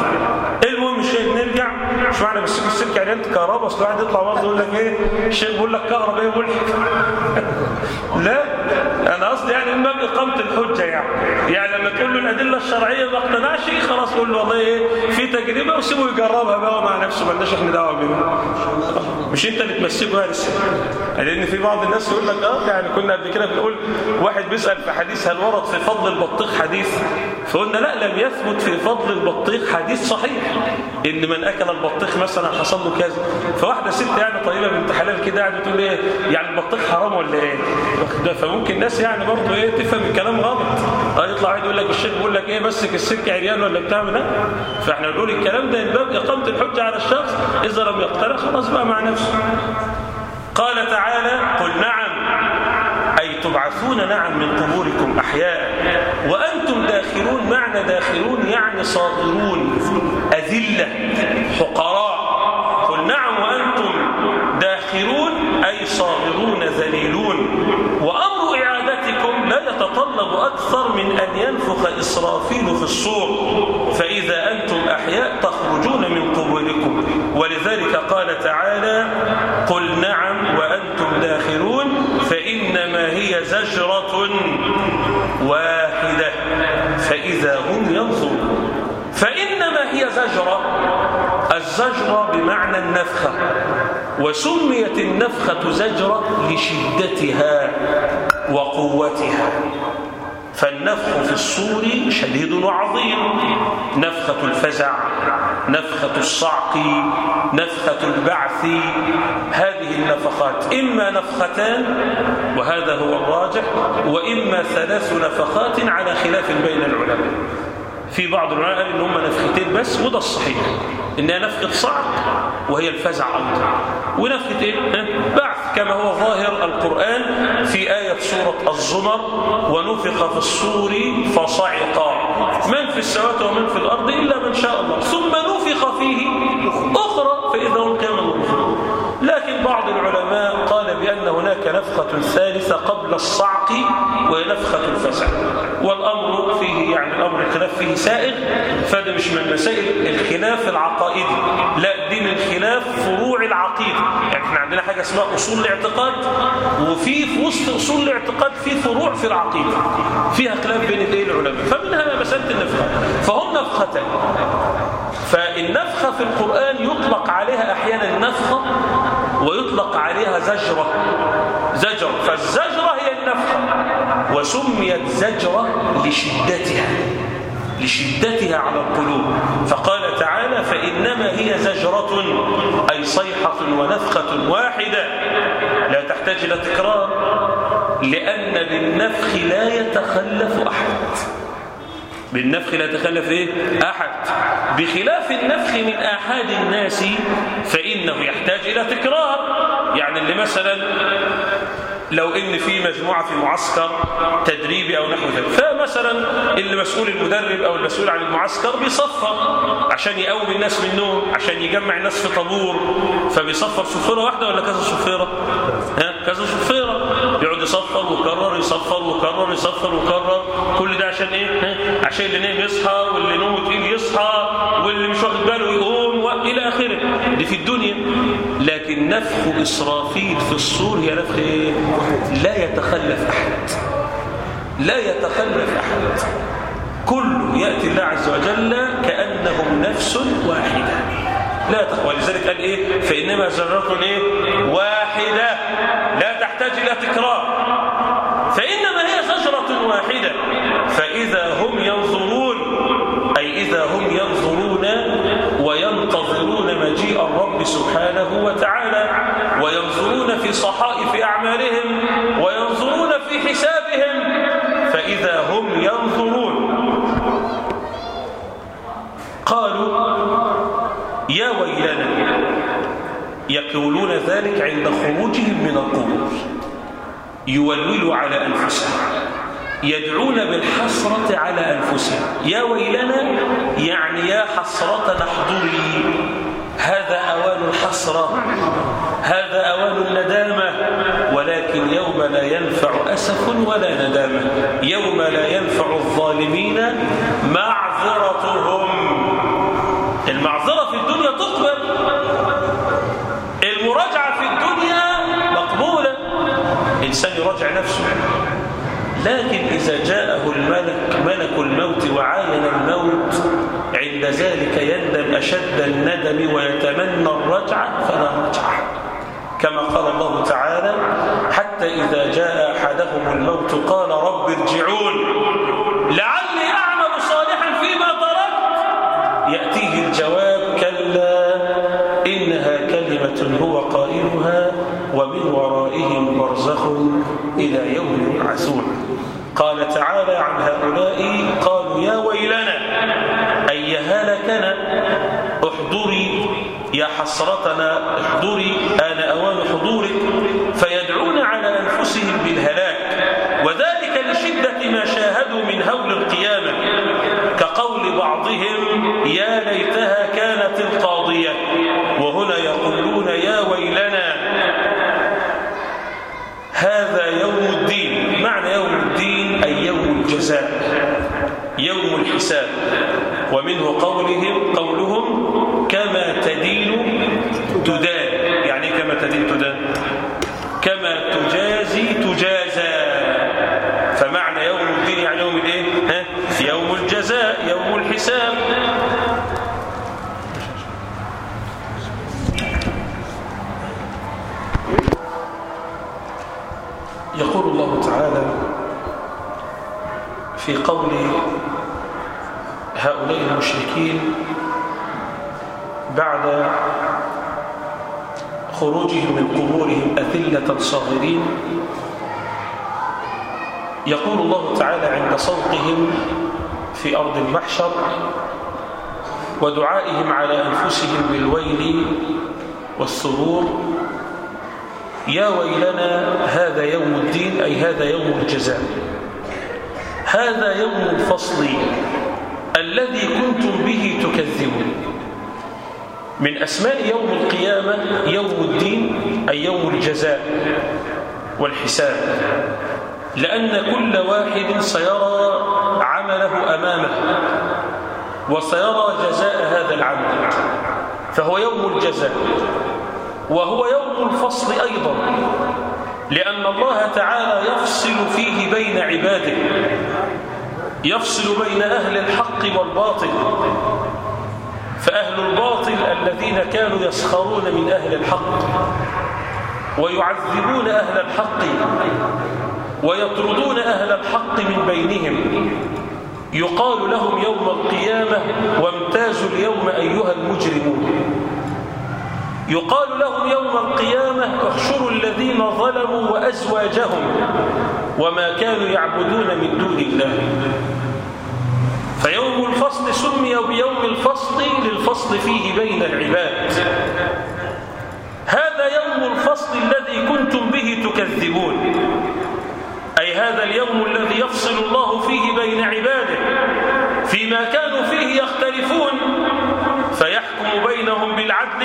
المهم الشيء نرجع. مش معنى مسكوا السلك عريان كهرباء أصل واحد يطلع برضه يقول لك إيه؟ الشيء بيقول لك كهرباء إيه ملحد لا أنا قصدي يعني باب اقامه الحجة يعني. يعني لما تقول له الأدلة الشرعية ما اقتنعش خلاص قول له والله إيه؟ في تجربة وسيبه يجربها بقى مع نفسه مالناش إحنا دعوة بيه مش انت اللي تمسكه يا لسه لأن في بعض الناس يقول لك آه يعني كنا قبل كده بنقول واحد بيسأل في حديث هل ورد في فضل البطيخ حديث؟ فقلنا لا لم يثبت في فضل البطيخ حديث صحيح. إن من أكل البطيخ مثلا حصل له كذا. فواحدة ست يعني طيبة بنت حلال كده قاعدة تقول إيه يعني البطيخ حرام ولا إيه؟ فممكن الناس يعني برضه إيه تفهم الكلام غلط. آه يطلع واحد يقول لك الشيخ بيقول لك إيه مسك السلك عريان ولا بتاع لا فإحنا بنقول الكلام ده من باب إقامة الحجة على الشخص. إذا لم يقتنع خلاص بقى مع نفسه قال تعالى قل نعم. أي تبعثون نعم من قبوركم أحياء. وأنتم داخلون معنى داخلون يعني صاغرون. أذلة حقراء. قل نعم وأنتم داخلون أي صاغرون ذليلون. وأمر إعادتكم لا يتطلب أكثر من أن ينفخ إسرافيل في الصور. فإذا أنتم أحياء تخرجون ولذلك قال تعالى قل نعم وأنتم داخلون فإنما هي زجرة واحدة فإذا هم ينظرون. فإنما هي زجرة الزجرة بمعنى النفخة وسميت النفخة زجرة لشدتها وقوتها. فالنفخ في الصور شديد وعظيم. نفخة الفزع نفخة الصعق نفخة البعث. هذه النفخات إما نفختان وهذا هو الراجح وإما ثلاث نفخات على خلاف بين العلماء. في بعض العلماء إن هم نفختين بس وده الصحيح. إنها نفخة صعق وهي الفزع أيضا. ونفخة إيه؟ ها؟ بعث. كما هو ظاهر القرآن في آية سورة الزمر ونفخ في الصور فصعق من في السماوات ومن في الأرض إلا من شاء الله. ثم نفخ فيه أخرى فإذا هم ينظرون لكن بعض العلماء قال بأن هناك نفخة ثالثة قبل الصعق وهي نفخة الفزع والأمر يعني الأمر الخلاف فيه سائغ فده مش من مسائل الخلاف العقائدي. لا دي من خلاف فروع العقيدة. يعني إحنا عندنا حاجة اسمها أصول الاعتقاد وفي في وسط أصول الاعتقاد في فروع في العقيدة. فيها خلاف بين الايه العلماء. فمنها مسألة النفخة. فهم نفختان. فالنفخة في القرآن يطلق عليها أحيانا نفخة ويطلق عليها زجرة. زجر فالزجرة وسميت زجرة لشدتها لشدتها على القلوب. فقال تعالى فإنما هي زجرة أي صيحة ونفخة واحدة. لا تحتاج إلى تكرار لأن بالنفخ لا يتخلف أحد. بالنفخ لا يتخلف إيه؟ أحد. بخلاف النفخ من احد الناس فإنه يحتاج إلى تكرار. يعني اللي مثلا لو إن في مجموعة في معسكر تدريبي أو نحو ذلك. فمثلا اللي مسؤول المدرب أو المسؤول عن المعسكر بيصفر عشان يقوم الناس من النوم عشان يجمع الناس في طابور فبيصفر صفيره واحدة ولا كذا صفيره ها؟ كذا صفيره يصفر ويكرر يصفر ويكرر يصفر ويكرر كل ده عشان إيه؟ عشان اللي نايم يصحى واللي نومه تقيل يصحى واللي مش واخد باله يقوم والى آخره. دي في الدنيا. لكن نفخ إسرافيل في الصور هي نفخ إيه؟ لا يتخلف أحد. لا يتخلف أحد. كل يأتي الله عز وجل كأنهم نفس واحدة. لا تخ... ولذلك قال إيه؟ فإنما زجره إيه؟ واحدة. تحتاج إلى تكرار. فإنما هي زجره واحدة. فإذا هم ينظرون أي إذا هم ينظرون وينتظرون مجيء الرب سبحانه وتعالى وينظرون في صحائف أعمالهم وينظرون في حسابهم فإذا هم ينظرون قالوا يا ويلنا يقولون ذلك عند خروجهم من القبور. يولولوا على أنفسهم. يدعون بالحسرة على أنفسهم. يا ويلنا يعني يا حسرة احضري هذا أوان الحسرة. هذا أوان الندامة. ولكن يوم لا ينفع أسف ولا ندامة. يوم لا ينفع الظالمين معذرتهم. المعذرة في الدنيا تقبل المراجعة في الدنيا مقبولة إنسان يراجع نفسه. لكن إذا جاءه الملك ملك الموت وعاين الموت عند ذلك يندم أشد الندم ويتمنى الرجعة فلا رجعة كما قال الله تعالى حتى إذا جاء أحدهم الموت قال رب ارجعون لعلي إلى يوم يبعثون. قال تعالى عن هؤلاء قالوا يا ويلنا أي هلكنا؟ احضري يا حسرتنا احضري آن أوان حضورك فيدعون على أنفسهم بالهلاك وذلك لشدة ما شاهدوا من هول القيامة كقول بعضهم يا ليتها كانت القاضية وهنا يقولون يا ويلنا هذا يوم الدين معنى يوم الدين أي يوم الجزاء يوم الحساب ومنه قولهم قولهم كما تدين تدان يعني إيه كما تدين تدان كما تجازي تجازى فمعنى يوم الدين يعني يوم الايه ها يوم الجزاء يوم الحساب يقول الله تعالى في قول هؤلاء المشركين بعد خروجهم من قبورهم أذلة صاغرين. يقول الله تعالى عند صوتهم في أرض المحشر ودعائهم على أنفسهم بالويل والثبور يا ويلنا هذا يوم الدين أي هذا يوم الجزاء. هذا يوم الفصل الذي كنتم به تكذبون. من أسماء يوم القيامة يوم الدين أي يوم الجزاء والحساب. لأن كل واحد سيرى عمله أمامه وسيرى جزاء هذا العمل فهو يوم الجزاء. وهو يوم الفصل أيضا لأن الله تعالى يفصل فيه بين عباده يفصل بين أهل الحق والباطل فأهل الباطل الذين كانوا يسخرون من أهل الحق ويعذبون أهل الحق ويطردون أهل الحق من بينهم يقال لهم يوم القيامة وامتازوا اليوم أيها المجرمون. يقال لهم يوم القيامة احشروا الذين ظلموا وأزواجهم وما كانوا يعبدون من دون الله. فيوم الفصل سمي بيوم الفصل للفصل فيه بين العباد. هذا يوم الفصل الذي كنتم به تكذبون. أي هذا اليوم الذي يفصل الله فيه بين عباده. فيما كانوا فيه يختلفون فيحكم بينهم بالعدل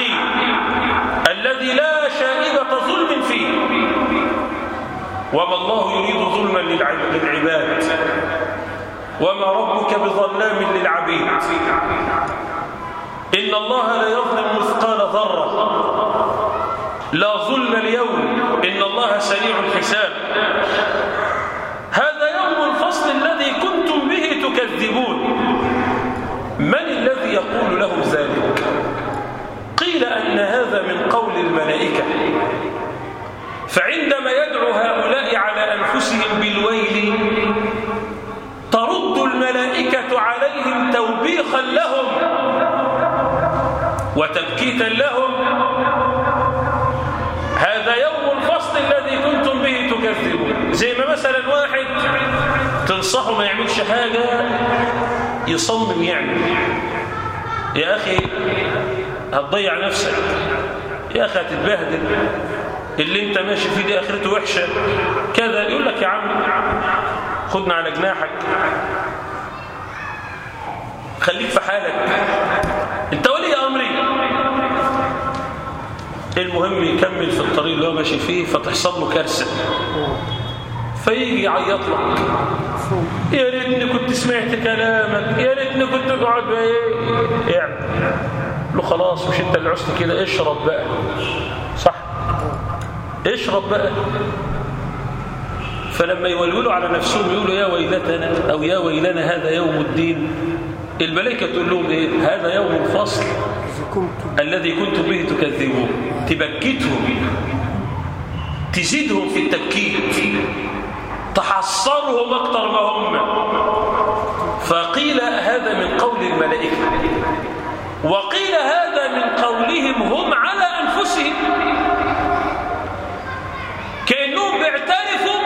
الذي لا شائبة ظلم فيه. وما الله يريد ظلما للعباد وما ربك بظلام للعبيد. إن الله لا يظلم مثقال ذرة. لا ظلم اليوم إن الله سريع الحساب هذا يوم الفصل الذي كنتم به تكذبون من الذي يقول له ذلك. قيل أن هذا من قول الملائكة. فعندما يدعو هؤلاء على أنفسهم بالويل ترد الملائكة عليهم توبيخا لهم وتبكيتا لهم. هذا يوم الفصل الذي كنتم به تكذبون. زي ما مثلا واحد تنصحه ما يعملش حاجة يصمم يعمل يا أخي هتضيع نفسك. يا أخي هتتبهدل. اللي أنت ماشي فيه دي آخرته وحشة. كذا. يقول لك يا عم خدنا على جناحك. خليك في حالك. أنت ولي أمري. المهم يكمل في الطريق اللي هو ماشي فيه فتحصل له كارثة. فيجي يعيط لك يا ريتني كنت سمعت كلامك يا ريتني كنت قاعد بقى إيه؟ اعمل. له خلاص مش انت اللي عشت كده اشرب بقى. صح؟ اشرب بقى. فلما يولولوا على نفسهم يقولوا يا ويلتنا أو يا ويلنا هذا يوم الدين. الملائكة تقول لهم إيه؟ هذا يوم الفصل الذي كنتم به تكذبون. تبكتهم تزيدهم في التبكيت تحصرهم أكتر ما هم. فقيل هذا من قول الملائكة. وقيل هذا من قولهم هم على أنفسهم. كأنهم بيعترفوا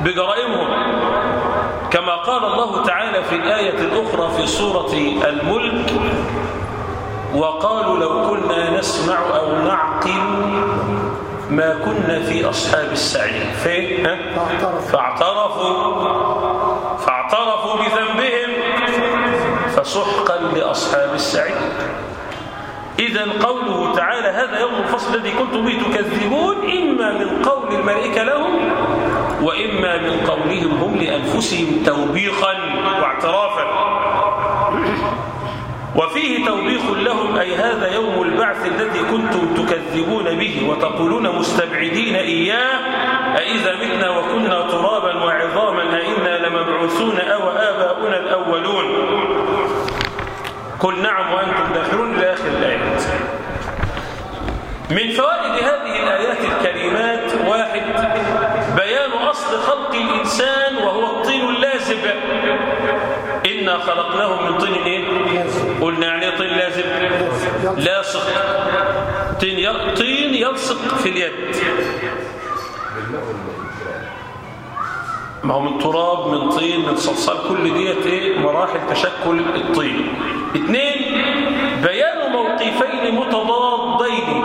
بجرائمهم. كما قال الله تعالى في الآية الأخرى في سورة الملك وقالوا لو كنا نسمع أو نعقل ما كنا في أصحاب السعير فين؟ فاعترفوا. فاعترفوا. بذنبهم. فسحقا لأصحاب السعير إذا قوله تعالى هذا يوم الفصل الذي كنتم به تكذبون إما من قول الملائكة لهم وإما من قولهم هم لأنفسهم توبيخا واعترافا. وفيه توبيخ لهم أي هذا يوم البعث الذي كنتم تكذبون به وتقولون مستبعدين إياه أئذا متنا وكنا ترابا وعظاما أئنا لمبعوثون أو آباؤنا الأولون. قل نعم وأنتم داخلون إلى آخر الآيات من فوائد هذه الآيات الكريمات واحد بيان أصل خلق الإنسان وهو الطين اللازب. إنا خلقناه من طين إيه؟ قلنا يعني طين لازب لاصق. طين طين يلصق في اليد. ما هو من تراب من طين من صلصال كل ديت إيه؟ مراحل تشكل الطين. اثنين بيان موقفين متضادين.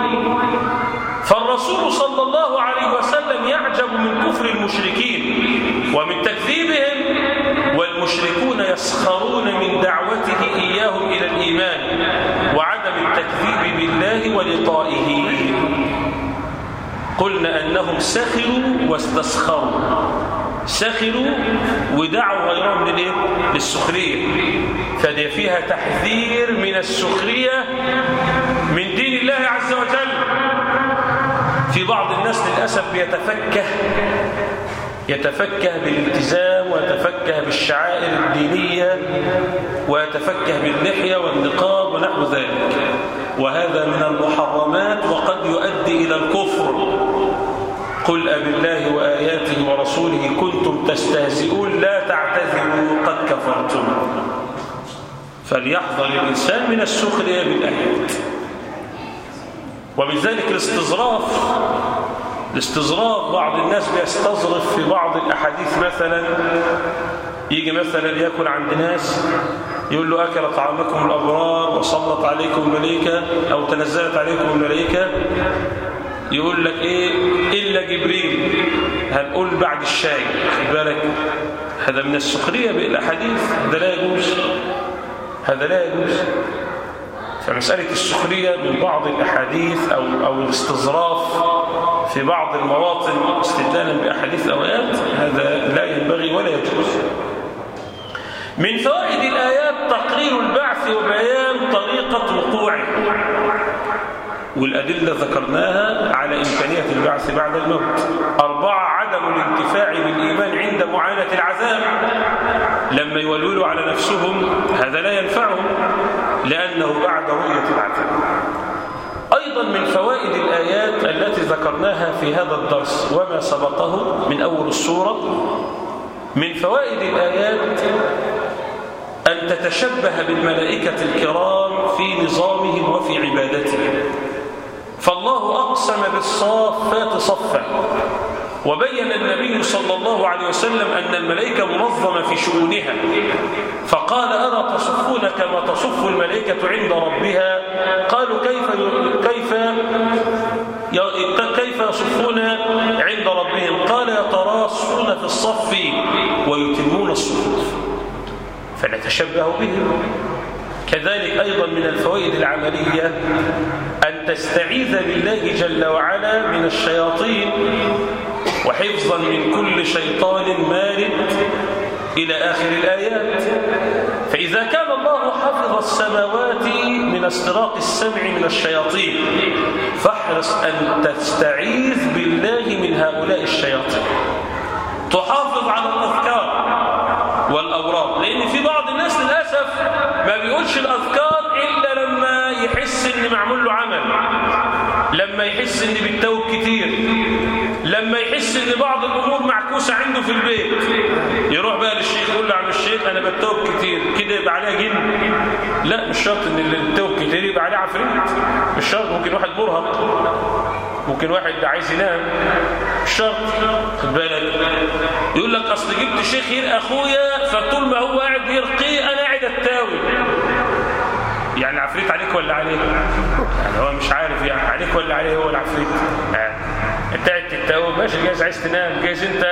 فالرسول صلى الله عليه وسلم يعجب من كفر المشركين ومن تكذيبهم والمشركون يسخرون من دعوته إياهم إلى الإيمان وعدم التكذيب بالله ولقائه. قلنا أنهم سخروا واستسخروا. سخروا ودعوا غيرهم للإيه؟ للسخرية. فدي فيها تحذير من السخرية من دين الله عز وجل. في بعض الناس للأسف بيتفكه يتفكه بالالتزام ويتفكه بالشعائر الدينية ويتفكه باللحية والنقاب ونحو ذلك. وهذا من المحرمات وقد يؤدي إلى الكفر. قل أب الله وآياته ورسوله كنتم تستهزئون لا تعتذروا قد كفرتم. فليحذر الإنسان من السخرية بالآيات ومن ذلك الاستظراف الاستظراف بعض الناس بيستظرف في بعض الأحاديث مثلا يجي مثلا يأكل عند ناس يقول له أكل طعامكم الأبرار وصلت عليكم الملائكة أو تنزلت عليكم الملائكة. يقول لك إيه؟ إلا جبريل. هنقول بعد الشاي؟ خد بالك هذا من السخرية بالأحاديث. هذا لا يجوز. هذا لا يجوز. فمسألة السخرية من بعض الأحاديث أو أو الاستظراف في بعض المواطن استدلالا بأحاديث الاوقات هذا لا ينبغي ولا يجوز. من فوائد الآيات تقرير البعث وبيان طريقة وقوعه. والأدلة ذكرناها على إمكانية البعث بعد الموت. أربعة عدم الانتفاع بالإيمان عند معاينة العذاب. لما يولولوا على نفسهم هذا لا ينفعهم لأنه بعد رؤية العذاب. أيضا من فوائد الآيات التي ذكرناها في هذا الدرس وما سبقه من أول السورة. من فوائد الآيات أن تتشبه بالملائكة الكرام في نظامهم وفي عبادتهم. فالله أقسم بالصافات صفا. وبين النبي صلى الله عليه وسلم أن الملائكة منظمة في شؤونها. فقال ألا تصفون كما تصف الملائكة عند ربها؟ قالوا كيف كيف كيف يصفون عند ربهم؟ قال يتراصون في الصف ويتمون الصفوف. فنتشبه بهم. كذلك أيضا من الفوائد العملية أن تستعيذ بالله جل وعلا من الشياطين وحفظا من كل شيطان مارد إلى آخر الآيات. فإذا كان الله حفظ السماوات من استراق السمع من الشياطين فاحرص أن تستعيذ بالله من هؤلاء الشياطين. تحافظ على الأذكار والأوراد لأن في بعض الناس للأسف ما بيقولش الأذكار إلا لما يحس إن معمول له عمل لما يحس إن بيتوب كتير. لما يحس إن بعض الأمور معكوسة عنده في البيت يروح بقى للشيخ يقول له عم الشيخ أنا بتوب كتير كده يبقى عليها جن. لا مش شرط إن اللي بتوب كتير يبقى عليه عفريت مش شرط ممكن واحد مرهق ممكن واحد عايز ينام مش شرط. خد بالك. يقول لك أصل جبت شيخ يرقى أخويا فطول ما هو قاعد يرقيه أنا قاعد أتاوي. يعني العفريت عليك ولا عليه؟ يعني هو مش عارف يعني عليك ولا عليه هو العفريت. يعني انت قاعد تتاوب ماشي جايز عايز تنام جايز انت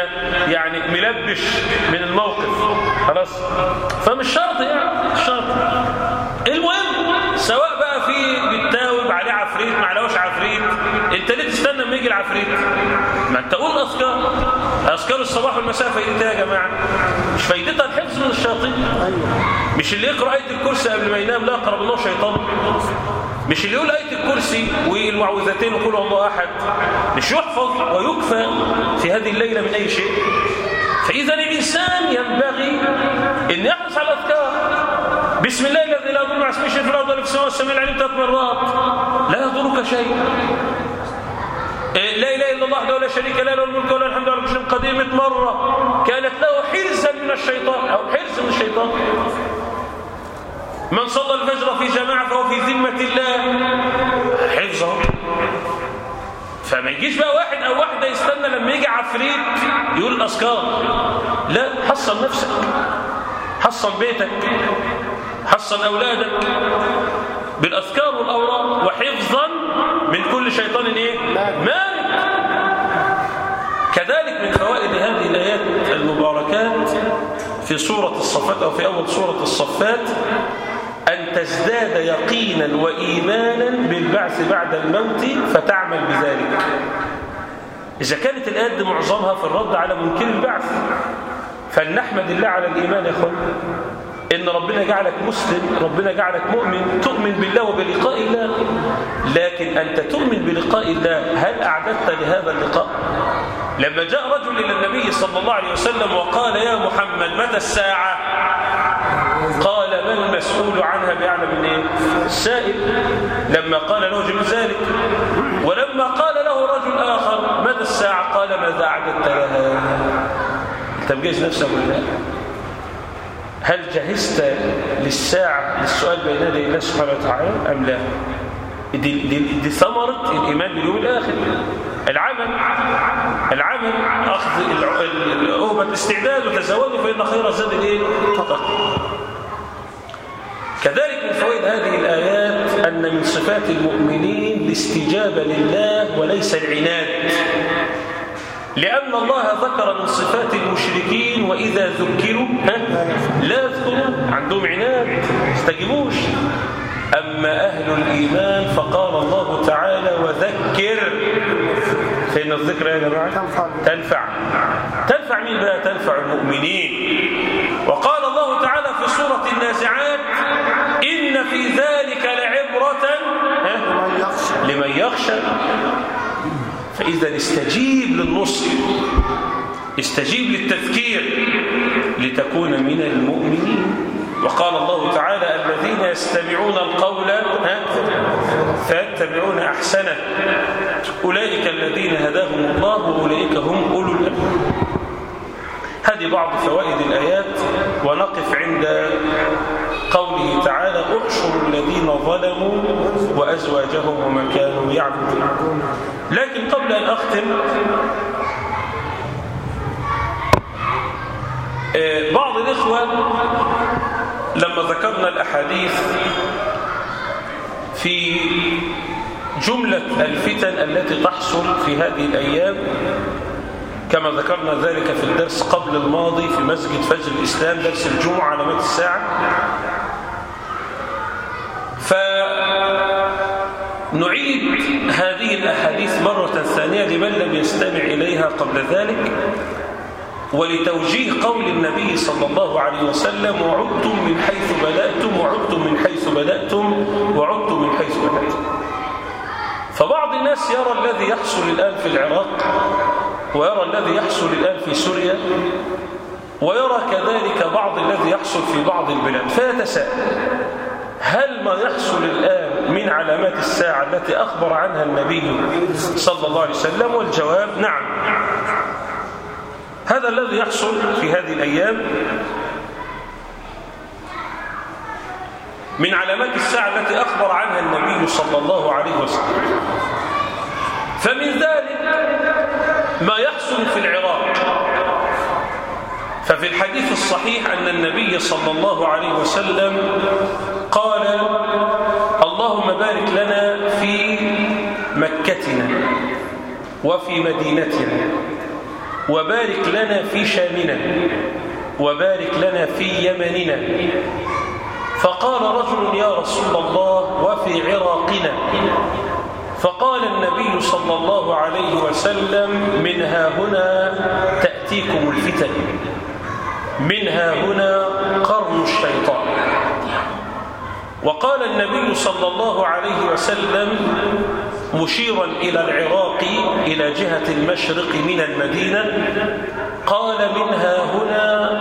يعني ملبش من الموقف. خلاص؟ فمش شرط يعني مش شرط. المهم سواء بقى في بتتاوب عليه عفريت ما عليهوش عفريت انت ليه تستنى لما يجي العفريت. ما انت قول أذكار. أذكار الصباح والمساء فايدتها يا جماعة. مش فايدتها الحفظ من الشياطين. مش اللي يقرأ آية الكرسي قبل ما ينام لا اقرب الله شيطان. مش اللي يقول آية الكرسي والمعوذتين وقول الله أحد. مش يحفظ ويكفى في هذه الليلة من أي شيء. فإذا الإنسان ينبغي أن يحرص على الأذكار. بسم الله الذي لا يضر مع اسمه شيء في الأرض ولا في السماء السميع العليم ثلاث مرات لا يضرك شيء. لا إله إلا الله وحده لا شريك له له الملك وله الحمد على كل شيء قدير 100 مرة كانت له حرزا من الشيطان أو حرز من الشيطان. من صلى الفجر في جماعة فهو في ذمة الله. حفظه فما يجيش بقى واحد أو واحدة يستنى لما يجي عفريت يقول الأذكار لا حصن نفسك. حصن بيتك. حصن أولادك. بالأذكار والأوراق. وحفظا من كل شيطان إيه؟ مارد كذلك من فوائد هذه الآيات المباركات في سورة الصفات أو في أول سورة الصفات أن تزداد يقينا وإيمانا بالبعث بعد الموت فتعمل بذلك. إذا كانت الآيات دي معظمها في الرد على منكر البعث فلنحمد الله على الإيمان يا أخوان. إن ربنا جعلك مسلم ربنا جعلك مؤمن تؤمن بالله وبلقاء الله. لكن أنت تؤمن بلقاء الله هل أعددت لهذا اللقاء؟ لما جاء رجل إلى النبي صلى الله عليه وسلم وقال يا محمد متى الساعة؟ قال ما المسؤول عنها بأعلم من إيه؟ السائل لما قال له جبريل ذلك. ولما قال له رجل آخر متى الساعة؟ قال ماذا أعددت لها؟ أنت مجهز نفسك ولا لا؟ هل جهزت للساعة للسؤال بين يدي الله سبحانه وتعالى أم لا؟ دي, دي, دي ثمرة الإيمان باليوم الآخر. العمل. العمل أخذ الأهبة الاستعداد وتزودوا فإن خير الزاد الإيه؟ كذلك من فوائد هذه الآيات أن من صفات المؤمنين الاستجابة لله وليس العناد. لأن الله ذكر من صفات المشركين وإذا ذكروا لا يذكرون عندهم عناد استجيبوش أما أهل الإيمان فقال الله تعالى وذكر. فإن الذكر يا جماعة تنفع. تنفع. مين بقى؟ تنفع المؤمنين. وقال الله تعالى في سورة النازعات إن في ذلك لعبرة لمن يخشى. فإذا استجيب للنصر استجيب للتذكير. لتكون من المؤمنين. وقال الله تعالى الذين يستمعون القول فيتبعون أحسنه. أولئك الذين هداهم الله وأولئك هم أولو الألباب هذه بعض فوائد الآيات. ونقف عند قوله تعالى احشروا الذين ظلموا وأزواجهم وما كانوا يعبدون. لكن قبل أن أختم بعض الإخوة لما ذكرنا الأحاديث في جملة الفتن التي تحصل في هذه الأيام كما ذكرنا ذلك في الدرس قبل الماضي في مسجد فجر الإسلام درس الجمعة علامات الساعة. فنعيد هذه الأحاديث مرة ثانية لمن لم يستمع إليها قبل ذلك. ولتوجيه قول النبي صلى الله عليه وسلم وعدتم من حيث بدأتم وعدتم من حيث بدأتم وعدتم من حيث بدأتم. فبعض الناس يرى الذي يحصل الآن في العراق ويرى الذي يحصل الآن في سوريا ويرى كذلك بعض الذي يحصل في بعض البلاد. فيتساءل هل ما يحصل الآن من علامات الساعة التي أخبر عنها النبي صلى الله عليه وسلم؟ والجواب نعم. هذا الذي يحصل في هذه الأيام من علامات الساعة التي أخبر عنها النبي صلى الله عليه وسلم. فمن ذلك ما يحصل في العراق. ففي الحديث الصحيح أن النبي صلى الله عليه وسلم قال اللهم بارك لنا في مكتنا وفي مدينتنا. وبارك لنا في شامنا وبارك لنا في يمننا. فقال رجل يا رسول الله وفي عراقنا. فقال النبي صلى الله عليه وسلم منها هنا تأتيكم الفتن منها هنا قرن الشيطان. وقال النبي صلى الله عليه وسلم مشيرا إلى العراق إلى جهة المشرق من المدينة. قال منها هنا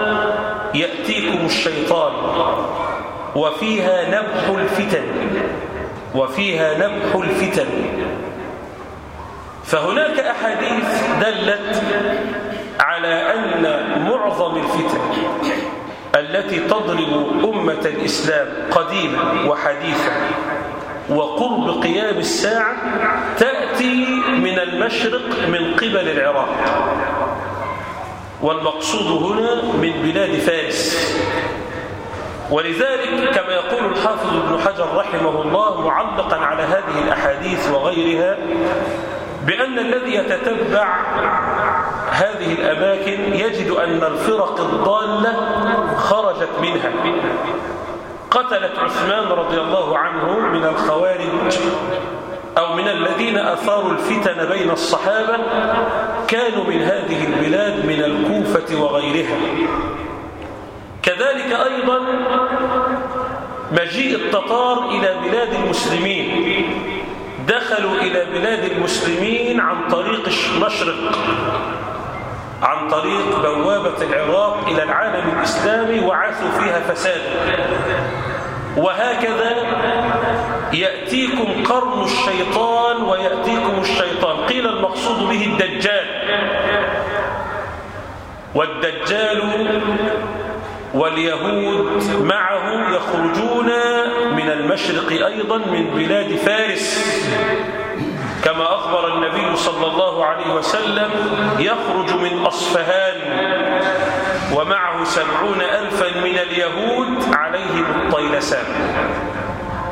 يأتيكم الشيطان وفيها نبح الفتن وفيها نبح الفتن. فهناك أحاديث دلت على أن معظم الفتن التي تضرب أمة الإسلام قديما وحديثا وقرب قيام الساعة تأتي من المشرق من قبل العراق. والمقصود هنا من بلاد فارس. ولذلك كما يقول الحافظ ابن حجر رحمه الله معلقا على هذه الأحاديث وغيرها بأن الذي يتتبع هذه الأماكن يجد أن الفرق الضالة خرجت منها. قتلت عثمان رضي الله عنه من الخوارج أو من الذين أثاروا الفتن بين الصحابة كانوا من هذه البلاد من الكوفة وغيرها. كذلك أيضا مجيء التتار إلى بلاد المسلمين. دخلوا إلى بلاد المسلمين عن طريق المشرق عن طريق بوابة العراق إلى العالم الإسلامي وعاثوا فيها فسادا وهكذا يأتيكم قرن الشيطان ويأتيكم الشيطان. قيل المقصود به الدجال. والدجال واليهود معه يخرجون من المشرق أيضا من بلاد فارس. كما أخبر النبي صلى الله عليه وسلم يخرج من أصفهان ومعه سبعون ألفا من اليهود عليهم الطيلسان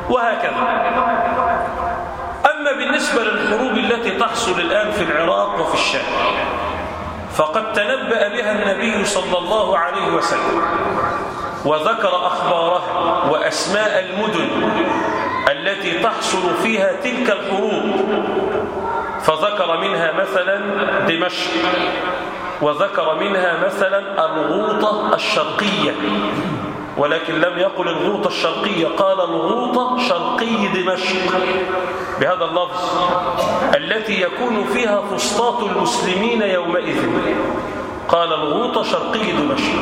وهكذا. أما بالنسبة للحروب التي تحصل الآن في العراق وفي الشام فقد تنبأ بها النبي صلى الله عليه وسلم وذكر أخبارها وأسماء المدن التي تحصل فيها تلك الحروب فذكر منها مثلا دمشق وذكر منها مثلا الغوطة الشرقية. ولكن لم يقل الغوطة الشرقية قال الغوطة شرقي دمشق. بهذا اللفظ التي يكون فيها فسطاط المسلمين يومئذ. قال الغوطة شرقي دمشق.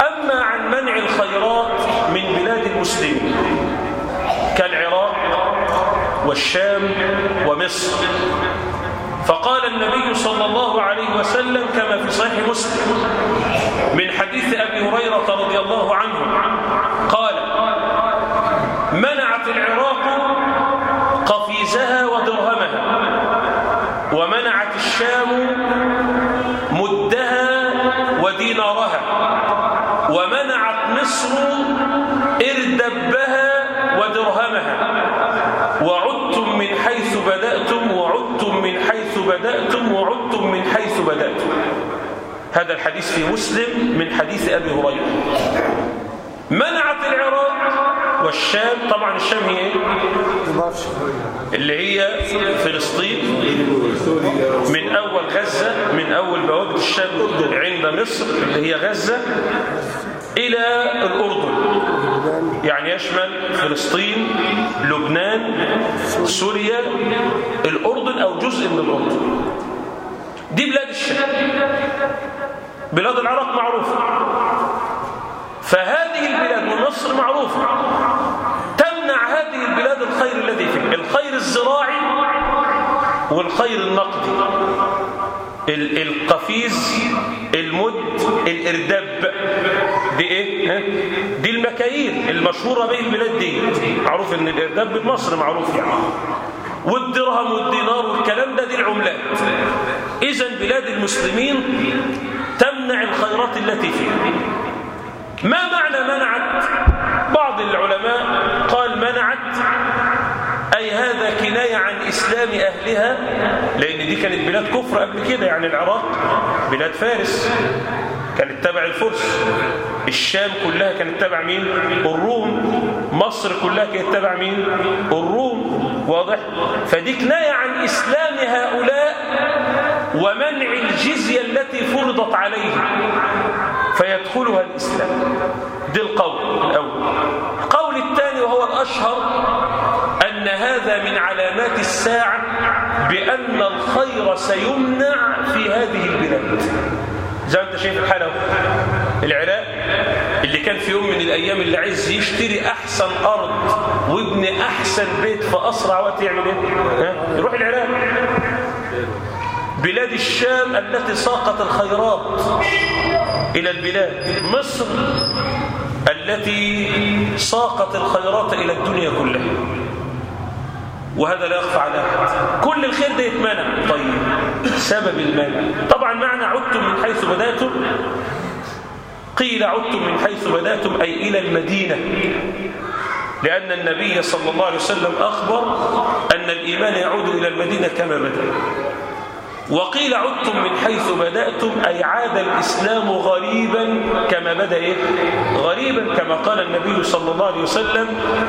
أما عن منع الخيرات من بلاد المسلمين كالعراق والشام ومصر. فقال النبي صلى الله عليه وسلم كما في صحيح مسلم من حديث أبي هريرة رضي الله عنه قال منعت العراق قفيزها ودرهمها ومنعت الشام مدها ودينارها ومنعت مصر إردبها ودرهمها وعدتم من هذا الحديث في مسلم من حديث أبي هريرة. منعت العراق والشام طبعا الشام هي إيه؟ اللي هي فلسطين من أول غزة من أول بوابة الشام عند مصر اللي هي غزة إلى الأردن. يعني يشمل فلسطين لبنان سوريا الأردن أو جزء من الأردن. دي بلاد الشام. بلاد العراق معروفة فهذه البلاد ومصر معروفة تمنع هذه البلاد الخير الذي فيه الخير الزراعي والخير النقدي. ال- القفيز المد الإرداب. دي ها؟ دي المكاييل المشهورة بين البلاد دي. معروف إن الإرداب بمصر معروف يعني. والدرهم والدينار والكلام ده دي العملات. إذا بلاد المسلمين الخيرات التي فيها. ما معنى منعت؟ بعض العلماء قال منعت أي هذا كناية عن إسلام أهلها لأن دي كانت بلاد كفر قبل كده يعني العراق بلاد فارس كانت تبع الفرس. الشام كلها كانت تبع مين؟ الروم. مصر كلها كانت تبع مين؟ الروم. واضح؟ فدي كناية عن إسلام هؤلاء ومنع الجزية التي فرضت عليهم فيدخلها الإسلام. ده القول الأول. القول الثاني وهو الأشهر أن هذا من علامات الساعة بأن الخير سيمنع في هذه البلاد. زي ما أنت شايف الحالة العراق اللي كان في يوم من الأيام اللي عايز يشتري أحسن أرض ويبني أحسن بيت في أسرع وقت يعمل إيه؟ يروح العراق. بلاد الشام التي ساقت الخيرات إلى البلاد. مصر التي ساقت الخيرات إلى الدنيا كلها. وهذا لا يخفى على أحد. كل الخير ده يتمنع. طيب سبب المنع. طبعا معنى عدتم من حيث بدأتم. قيل عدتم من حيث بدأتم أي إلى المدينة. لأن النبي صلى الله عليه وسلم أخبر أن الإيمان يعود إلى المدينة كما بدأ. وقيل عدتم من حيث بدأتم أي عاد الإسلام غريبا كما بدأ إيه؟ غريبا كما قال النبي صلى الله عليه وسلم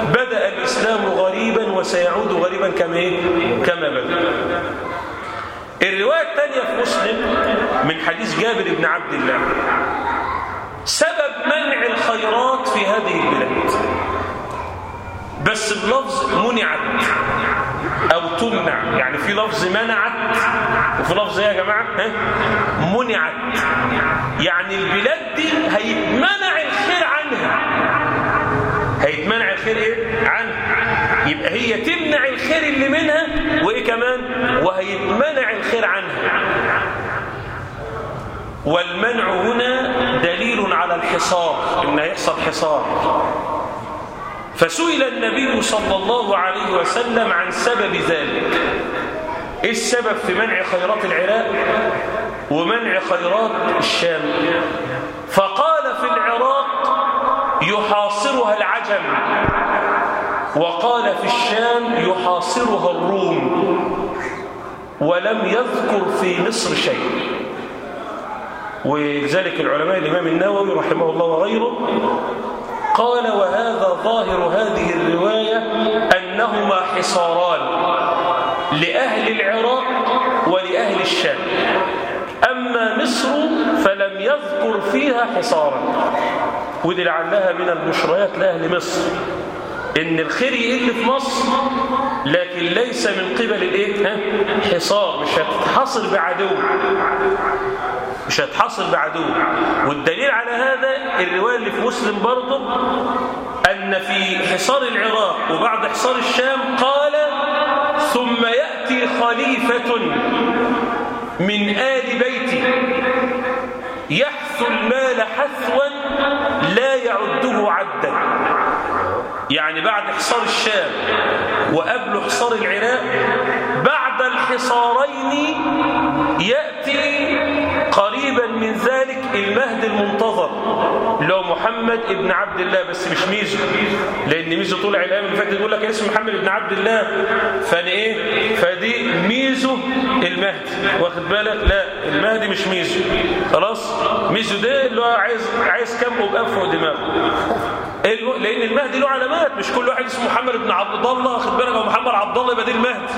بدأ الإسلام غريبا وسيعود غريبا كما إيه؟ كما بدأ الرواية الثانية في مسلم من حديث جابر بن عبد الله سبب منع الخيرات في هذه البلاد بس بلفظ منعت أو تمنع. يعني في لفظ منعت وفي لفظ إيه يا جماعة؟ ها؟ منعت. يعني البلاد دي هيتمنع الخير عنها. هيتمنع الخير إيه؟ عنها. يبقى هي تمنع الخير اللي منها وإيه كمان؟ وهيتمنع الخير عنها. والمنع هنا دليل على الحصار. إن هيحصل حصار. فسئل النبي صلى الله عليه وسلم عن سبب ذلك. إيه السبب في منع خيرات العراق ومنع خيرات الشام؟ فقال في العراق يحاصرها العجم وقال في الشام يحاصرها الروم ولم يذكر في مصر شيء. ولذلك العلماء الإمام النووي رحمه الله وغيره قال وهذا ظاهر هذه الرواية أنهما حصاران لأهل العراق ولأهل الشام. أما مصر فلم يذكر فيها حصارا. ودي لعلها من البشريات لأهل مصر. إن الخير يقل في مصر لكن ليس من قبل الإيه؟ حصار مش هتتحصر بعدو. مش هتحصل بعدو. والدليل على هذا الرواية اللي في مسلم برضه أن في حصار العراق وبعد حصار الشام قال ثم يأتي خليفة من آل بيتي يحث المال حثوا لا يعده عدا. يعني بعد حصار الشام وقبل حصار العراق بعد الحصارين يأتي المهدي المنتظر. اللي هو محمد ابن عبد الله بس مش ميزو لأن ميزو طلع الأيام اللي فاتت يقول لك اسم محمد ابن عبد الله. فأنا إيه؟ فدي ميزو المهدي واخد بالك؟ لا المهدي مش ميزو. خلاص؟ ميزو ده اللي هو عايز عايز كم؟ وبقى فوق دماغه. الم- لأن المهدي له علامات مش كل واحد اسمه محمد بن عبد الله. واخد بالك؟ هو محمد عبد الله يبقى ده المهدي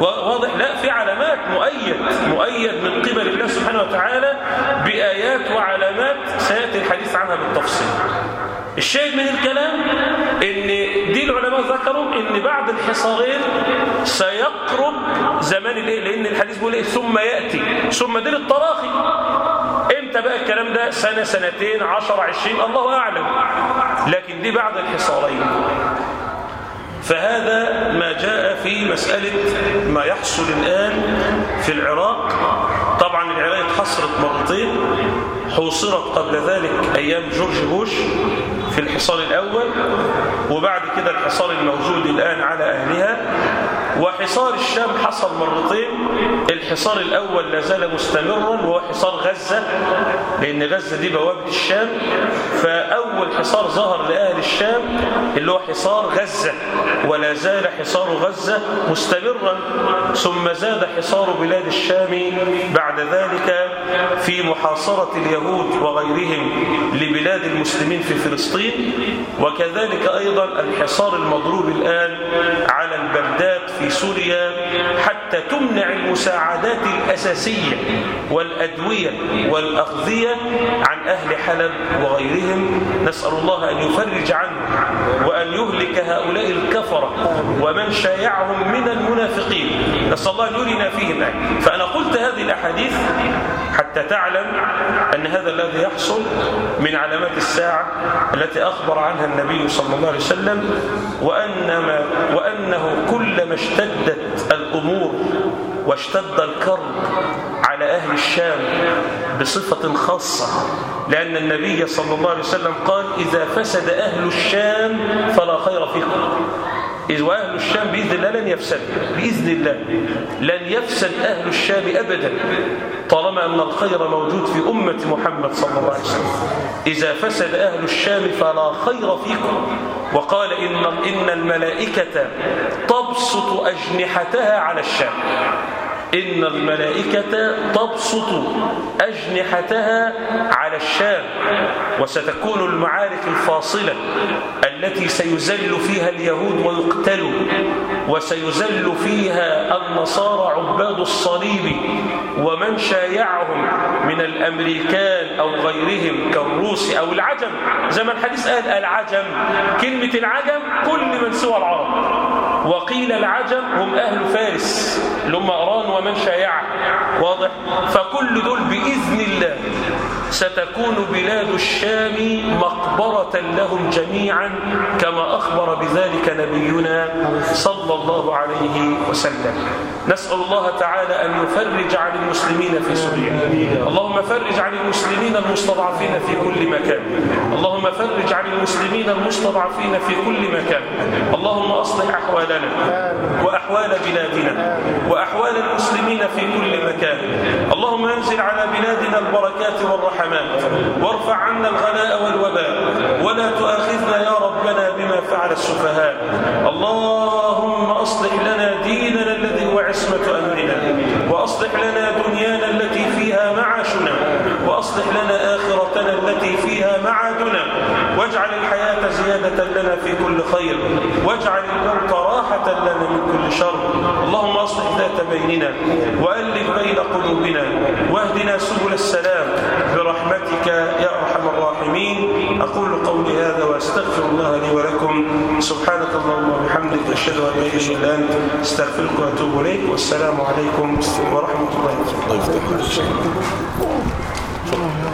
وا- واضح؟ لا في علامات مؤيد مؤيد من قبل الله سبحانه وتعالى بايات وعلامات سيأتي الحديث عنها بالتفصيل. الشاهد من الكلام إن دي العلماء ذكروا إن بعد الحصارين سيقرب زمان الإيه؟ لأن الحديث بيقول إيه؟ ثم يأتي. ثم دي للتراخي إمتى بقى الكلام ده؟ سنة سنتين عشر عشرين. الله أعلم. لكن دي بعد الحصارين. فهذا ما جاء في مسألة ما يحصل الآن في العراق اتحصرت مرتين حوصرت قبل ذلك أيام جورج بوش في الحصار الأول وبعد كده الحصار الموجود الآن على أهلها. وحصار الشام حصل مرتين. الحصار الأول لا زال مستمرا وهو حصار غزة لأن غزة دي بوابة الشام. فأول حصار ظهر لأهل الشام اللي هو حصار غزة ولا زال حصار غزة مستمرا. ثم زاد حصار بلاد الشام بعد ذلك في محاصرة اليهود وغيرهم لبلاد المسلمين في فلسطين. وكذلك أيضا الحصار المضروب الآن على البلدات في سوريا حتى تمنع المساعدات الأساسية والأدوية والأغذية عن أهل حلب وغيرهم نسأل الله أن يفرج عنهم وأن يهلك هؤلاء الكفرة ومن شايعهم من المنافقين نسأل الله أن يرنا فيهم. فأنا قلت هذه الأحاديث حتى تعلم أن هذا الذي يحصل من علامات الساعة التي أخبر عنها النبي صلى الله عليه وسلم وأنما وأنه كلما اشتدت الأمور واشتد الكرب على أهل الشام بصفة خاصة لأن النبي صلى الله عليه وسلم قال إذا فسد أهل الشام فلا خير فيكم إذ وأهل الشام بإذن الله لن يفسد بإذن الله لن يفسد أهل الشام أبدا طالما أن الخير موجود في أمة محمد صلى الله عليه وسلم. إذا فسد أهل الشام فلا خير فيكم. وقال إن, إن الملائكة تبسط أجنحتها على الشام. إن الملائكة تبسط أجنحتها على الشام. وستكون المعارك الفاصلة التي سيزل فيها اليهود ويقتلوا. وسيزل فيها النصارى عباد الصليب ومن شايعهم من الأمريكان أو غيرهم كالروس أو العجم. زي ما الحديث قال العجم. كلمة العجم كل من سوى العرب. وقيل العجم هم أهل فارس. اللي هم أران ومن شايعه. واضح؟ فكل دول بإذن الله. ستكون بلاد الشام مقبرة لهم جميعا كما أخبر بذلك نبينا صلى الله عليه وسلم. نسأل الله تعالى أن يفرج عن المسلمين في سوريا. اللهم فرج عن المسلمين المستضعفين في كل مكان. اللهم فرج عن المسلمين المستضعفين في كل مكان. اللهم أصلح أحوالنا وأحوال بلادنا وأحوال المسلمين في كل مكان. اللهم أنزل على بلادنا البركات والرحمات وارفع عنا الغلاء والوباء. ولا تؤاخذنا يا ربنا بما فعل السفهاء. اللهم أصلح لنا ديننا الذي هو عصمة أمرنا. وأصلح لنا دنيانا معاشنا وأصلح لنا آخرتنا التي فيها معادنا. واجعل الحياة زيادة لنا في كل خير. واجعل الموت راحة لنا من كل شر. اللهم أصلح ذات بيننا وألف بين قلوبنا واهدنا سبل السلام. برحمتك يا أرحم الراحمين. أقول قولي هذا وأستغفر الله لي ولكم. سبحانك اللهم وبحمدك أشهد أن لا إله إلا أنت. أستغفرك وأتوب إليك. والسلام عليكم ورحمة الله وبركاته. 没，